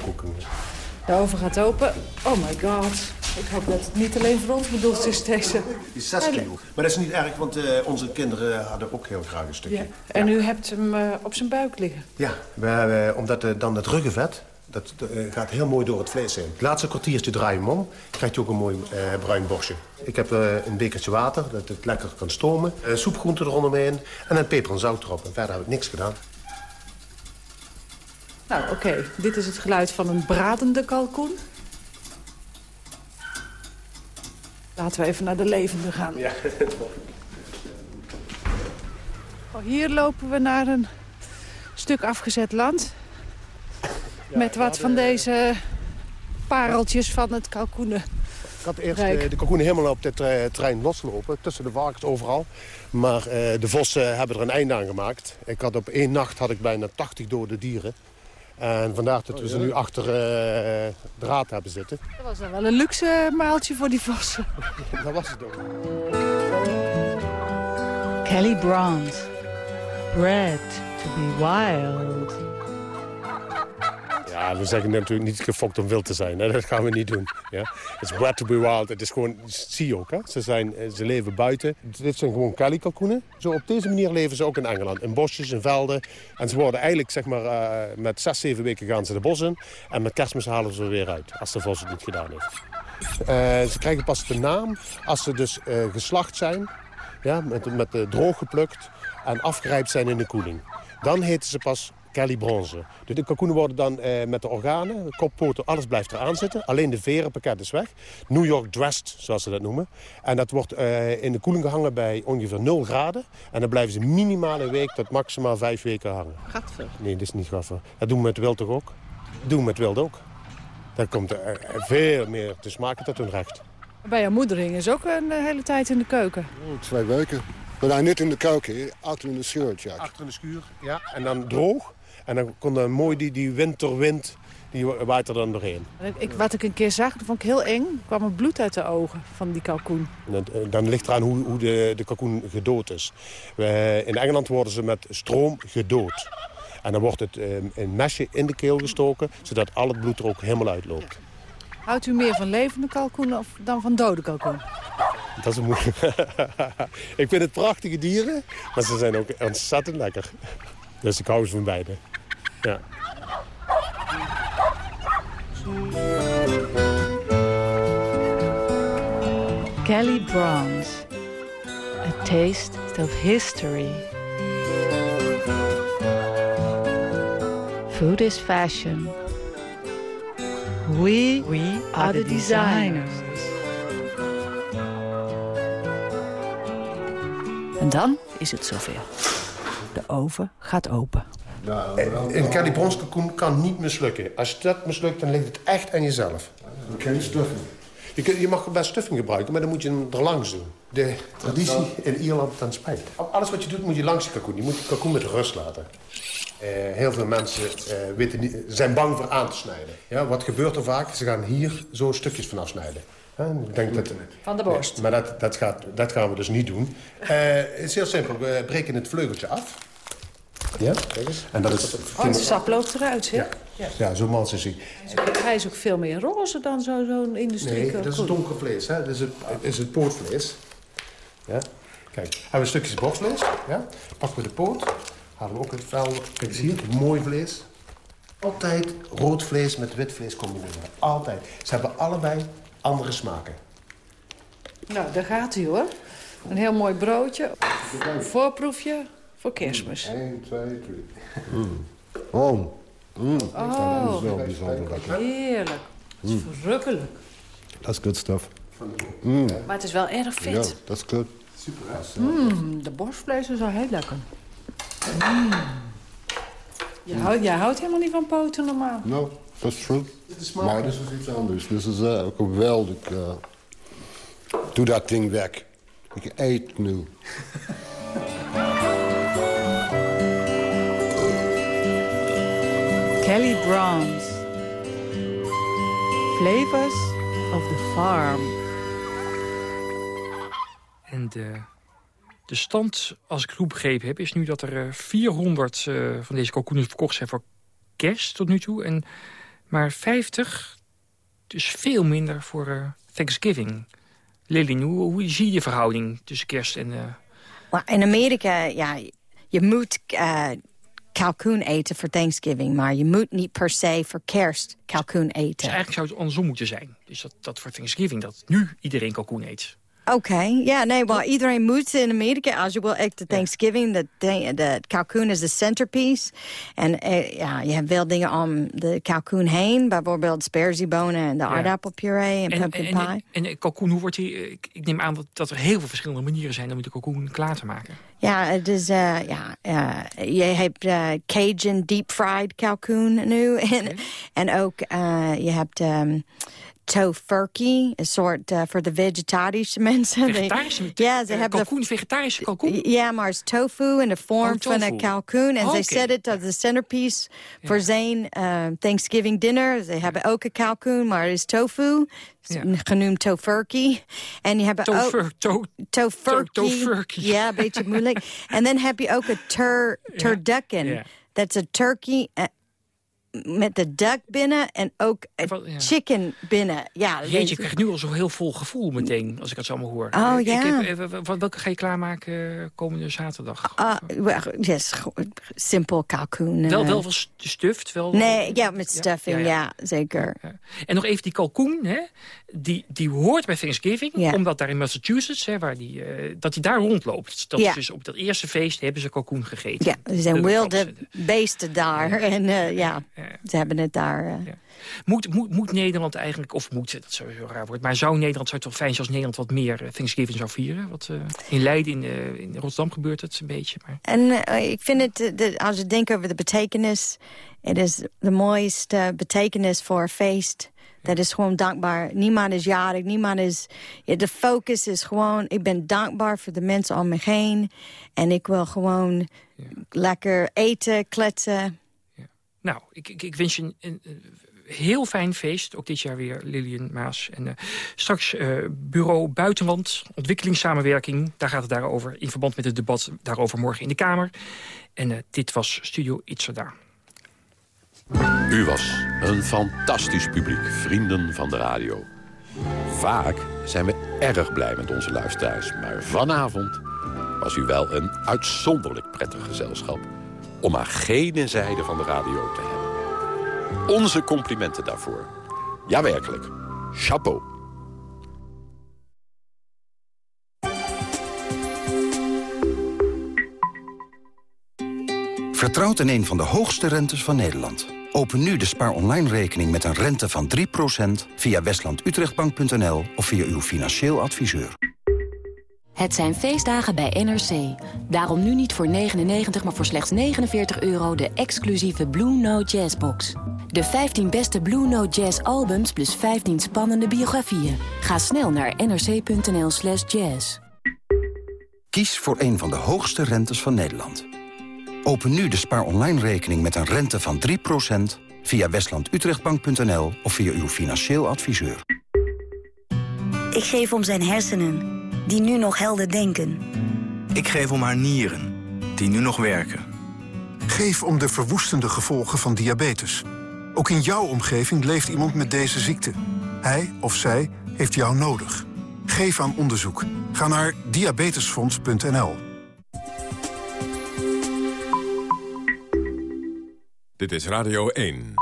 De oven gaat open. Oh my god. Ik hoop dat het niet alleen voor ons bedoeld is, deze. Die is 6 kilo. Maar dat is niet erg, want eh, onze kinderen hadden ook heel graag een stukje. Ja. En u hebt hem op zijn buik liggen. Ja, we hebben, omdat dan het ruggenvet, dat eh, gaat heel mooi door het vlees heen. Het laatste kwartiertje draai je hem om, krijg je ook een mooi eh, bruin borstje. Ik heb eh, een bekertje water, dat het lekker kan stomen. Soepgroenten eronderheen en dan peper en zout erop. En verder heb ik niks gedaan. Nou, oké. Dit is het geluid van een bradende kalkoen. Laten we even naar de levende gaan. Ja. Oh, hier lopen we naar een stuk afgezet land. Met wat van deze pareltjes van het kalkoenen. Ik had eerst Rijk. eh, de kalkoenen helemaal op dit eh, terrein loslopen, tussen de varkens overal. Maar eh, de vossen hebben er een einde aan gemaakt. Ik had op één nacht had ik bijna 80 dode dieren. En vandaar dat we ze nu achter eh draad hebben zitten. Dat was dan wel een luxe maaltje voor die vossen. dat was het ook. Kelly Bronze. Bred to be wild. Ja, we zeggen natuurlijk niet gefokt om wild te zijn. Hè? Dat gaan we niet doen. Ja? Het is bred to be wild. Het is gewoon, zie je ook. Hè? Ze, zijn, eh, ze leven buiten. Dit zijn gewoon kalikokalkoenen. Zo op deze manier leven ze ook in Engeland. In bosjes, in velden. En ze worden eigenlijk, zeg maar, eh, met zes, zeven weken gaan ze de bos in. En met kerstmis halen ze er weer uit. Als de vos het niet gedaan heeft. Eh, ze krijgen pas de naam als ze dus geslacht zijn. Ja, met, met droog geplukt en afgerijpt zijn in de koeling. Dan heten ze pas Kelly Bronze. Dus de kalkoenen worden dan eh, met de organen, kop, poten, alles blijft eraan zitten. Alleen de verenpakket is weg. New York dressed, zoals ze dat noemen. En dat wordt eh, in de koeling gehangen bij ongeveer 0 graden. En dan blijven ze minimaal een week tot maximaal 5 weken hangen. Gadver. Nee, dat is niet gaffer. Dat doen we met wild toch ook? Dat doen we met wild ook. Daar komt er eh, veel meer te smaken tot hun recht. Bij jouw moeder hing is ook een eh, hele tijd in de keuken. Oh, twee weken. Maar dan niet in de keuken, achter in de schuur, Jack. Achter in de schuur, ja. En dan droog. En dan kon dan mooi die, die winterwind, die waait er dan doorheen. Ik, wat ik een keer zag, dat vond ik heel eng. Er kwam er bloed uit de ogen van die kalkoen. En Dan, dan ligt eraan hoe, hoe de, de kalkoen gedood is. We- in Engeland worden ze met stroom gedood. En dan wordt het eh, een mesje in de keel gestoken, zodat al het bloed er ook helemaal uitloopt. Houdt u meer van levende kalkoenen of dan van dode kalkoen? Dat is een moeilijk. ik vind het prachtige dieren, maar ze zijn ook ontzettend lekker. Dus ik hou ze van beide. Ja. Kelly Bronze. A taste of history. Food is fashion. We, we are the designers. En dan is het zover. De oven gaat open. Een Kelly Bronze kalkoen kan niet mislukken. Als dat mislukt, dan ligt het echt aan jezelf. Geen stuffing. Je, kunt, je mag best stuffing gebruiken, maar dan moet je hem er langs doen. De traditie in Ierland ten spijt. Alles wat je doet moet je langs je kalkoen. Je moet je kalkoen met rust laten. Eh, heel veel mensen eh, weten niet, zijn bang voor aan te snijden. Ja, wat gebeurt er vaak? Ze gaan hier zo stukjes van afsnijden. Ja, ik denk dat, Van de borst. maar dat, dat, gaat, dat gaan we dus niet doen. Eh, het is heel simpel. We breken het vleugeltje af. Ja, kijk eens. En dat is... Oh, de sap loopt eruit, zeg. Ja. Ja, zo mals is hij. Hij is ook veel meer roze dan zo- zo'n industrie. Nee, dat is het donker vlees. Hè? Dat is het, het is het poortvlees. Ja. Kijk, hebben we stukjes borstvlees. Ja? Pakken we de poot. Halen we ook het vel. Kijk eens hier, mooi vlees. Altijd rood vlees met wit vlees combineren. Altijd. Ze hebben allebei andere smaken. Nou, daar gaat hij hoor. Een heel mooi broodje. Voorproefje voor kerstmis. 1, 2, 3. Oh. Mm. Oh. dat is wel bijzonder lekker. Heerlijk. Het is Mm. verrukkelijk. That's good stuff. Mm. Maar het is wel erg Ja, vet. that's good. Super. Mm, de borstvlees is al heel lekker. Mm. Je houdt, jij houdt helemaal niet van poten normaal. No, that's true. smaak. Maar dit is iets anders. Dit is uh, geweldig. eh. doe dat ding weg. Ik eet nu. Kelly Bronze. Flavors of the farm. En de, de stand, als ik het goed begrepen heb... is nu dat er eh, 400 eh, van deze kalkoenen verkocht zijn voor kerst tot nu toe. En maar 50, dus veel minder voor eh, Thanksgiving. Lily, hoe, hoe zie je die verhouding tussen kerst en... eh, Well, in Amerika, ja, je moet uh, kalkoen eten voor Thanksgiving... maar je moet niet per se voor kerst kalkoen dus eten. eigenlijk zou het andersom moeten zijn. Dus dat, dat voor Thanksgiving, dat nu iedereen kalkoen eet. Oké, ja, nee, wel, iedereen moet in Amerika, als je wil eten Thanksgiving, de, de, kalkoen is de centerpiece. En eh, ja, je hebt wel dingen om de kalkoen heen, bijvoorbeeld sperziebonen en de aardappelpuree en, En, pumpkin pie. en, en, kalkoen, hoe wordt die... eh, Ik, ik neem aan dat, dat er heel veel verschillende manieren zijn... om de kalkoen klaar te maken. Ja, het is, eh, ja, eh, je hebt eh, Cajun deep fried kalkoen nu. En, en ook, je hebt um, tofurkey, een soort eh, voor de vegetarische mensen. Vegetarische? Ja, ze Eh, hebben de- kalkoen, vegetarische kalkoen? Ja, maar het is tofu in de vorm Oh, van een kalkoen. En Oh, ze zetten het als de centerpiece voor zijn eh, Thanksgiving dinner. Ze hebben ook een kalkoen, maar het is tofu. Ja. Genoemd tofurkey. En je hebt ook... to- tofurkey. to- tofurkey. Ja, een beetje moeilijk. en dan heb je ook een tur, turducken. Dat is een turkey met de duck binnen en ook ja. chicken binnen. Ja, Jeetje, is- ik krijg nu al zo'n heel vol gevoel meteen, als ik het zo allemaal hoor. Oh, ik ja. heb, welke ga je klaarmaken eh, komende zaterdag? Ah, well, yes, simpel kalkoen. wel, eh. wel wel stuffed? Wel, Nee, ja, met stuffing, ja, ja, ja. zeker. En nog even die kalkoen, hè, die, die hoort bij Thanksgiving. Ja. Omdat daar in Massachusetts, hè, waar die, eh, dat die daar rondloopt. Dat Ja. is dus op dat eerste feest hebben ze kalkoen gegeten. Ja, er zijn Dat- wilde beesten daar. En eh, ja, ze hebben het daar. eh. Moet, moet, moet Nederland eigenlijk, of moet, dat is sowieso raar wordt... maar zou Nederland, zou het toch fijn zijn als Nederland wat meer Thanksgiving zou vieren? Wat, in Leiden, in, in Rotterdam gebeurt het een beetje. Maar... En ik vind het, de- als je denkt over de betekenis... het is de mooiste betekenis voor een feest. Dat is gewoon dankbaar. Niemand is jarig, niemand is... Ja, de focus is gewoon, ik ben dankbaar voor de mensen om me heen. En ik wil gewoon lekker eten, kletsen. Nou, ik, ik, ik wens je een, heel fijn feest. Ook dit jaar weer, Lilian Maas. En eh, straks eh, Bureau Buitenland, ontwikkelingssamenwerking. Daar gaat het daarover in verband met het debat daarover morgen in de Kamer. En eh, dit was Studio Itzerda. U was een fantastisch publiek, vrienden van de radio. Vaak zijn we erg blij met onze luisteraars. Maar vanavond was u wel een uitzonderlijk prettig gezelschap... om aan gene zijde van de radio te hebben. Onze complimenten daarvoor. Ja, werkelijk. Chapeau. Vertrouwt in een van de hoogste rentes van Nederland. Open nu de spaar online rekening met een rente van 3% via westlandutrechtbank.nl of via uw financieel adviseur. Het zijn feestdagen bij NRC. Daarom nu niet voor 99, maar voor slechts 49 euro de exclusieve Blue Note Jazzbox. De 15 beste Blue Note Jazz albums plus 15 spannende biografieën. Ga snel naar nrc.nl slash jazz. Kies voor een van de hoogste rentes van Nederland. Open nu de spaar online rekening met een rente van 3% via westlandutrechtbank.nl of via uw financieel adviseur. Ik geef om zijn hersenen, die nu nog helder denken. Ik geef om haar nieren, die nu nog werken. Geef om de verwoestende gevolgen van diabetes. Ook in jouw omgeving leeft iemand met deze ziekte. Hij of zij heeft jou nodig. Geef aan onderzoek. Ga naar diabetesfonds.nl. Dit is Radio 1.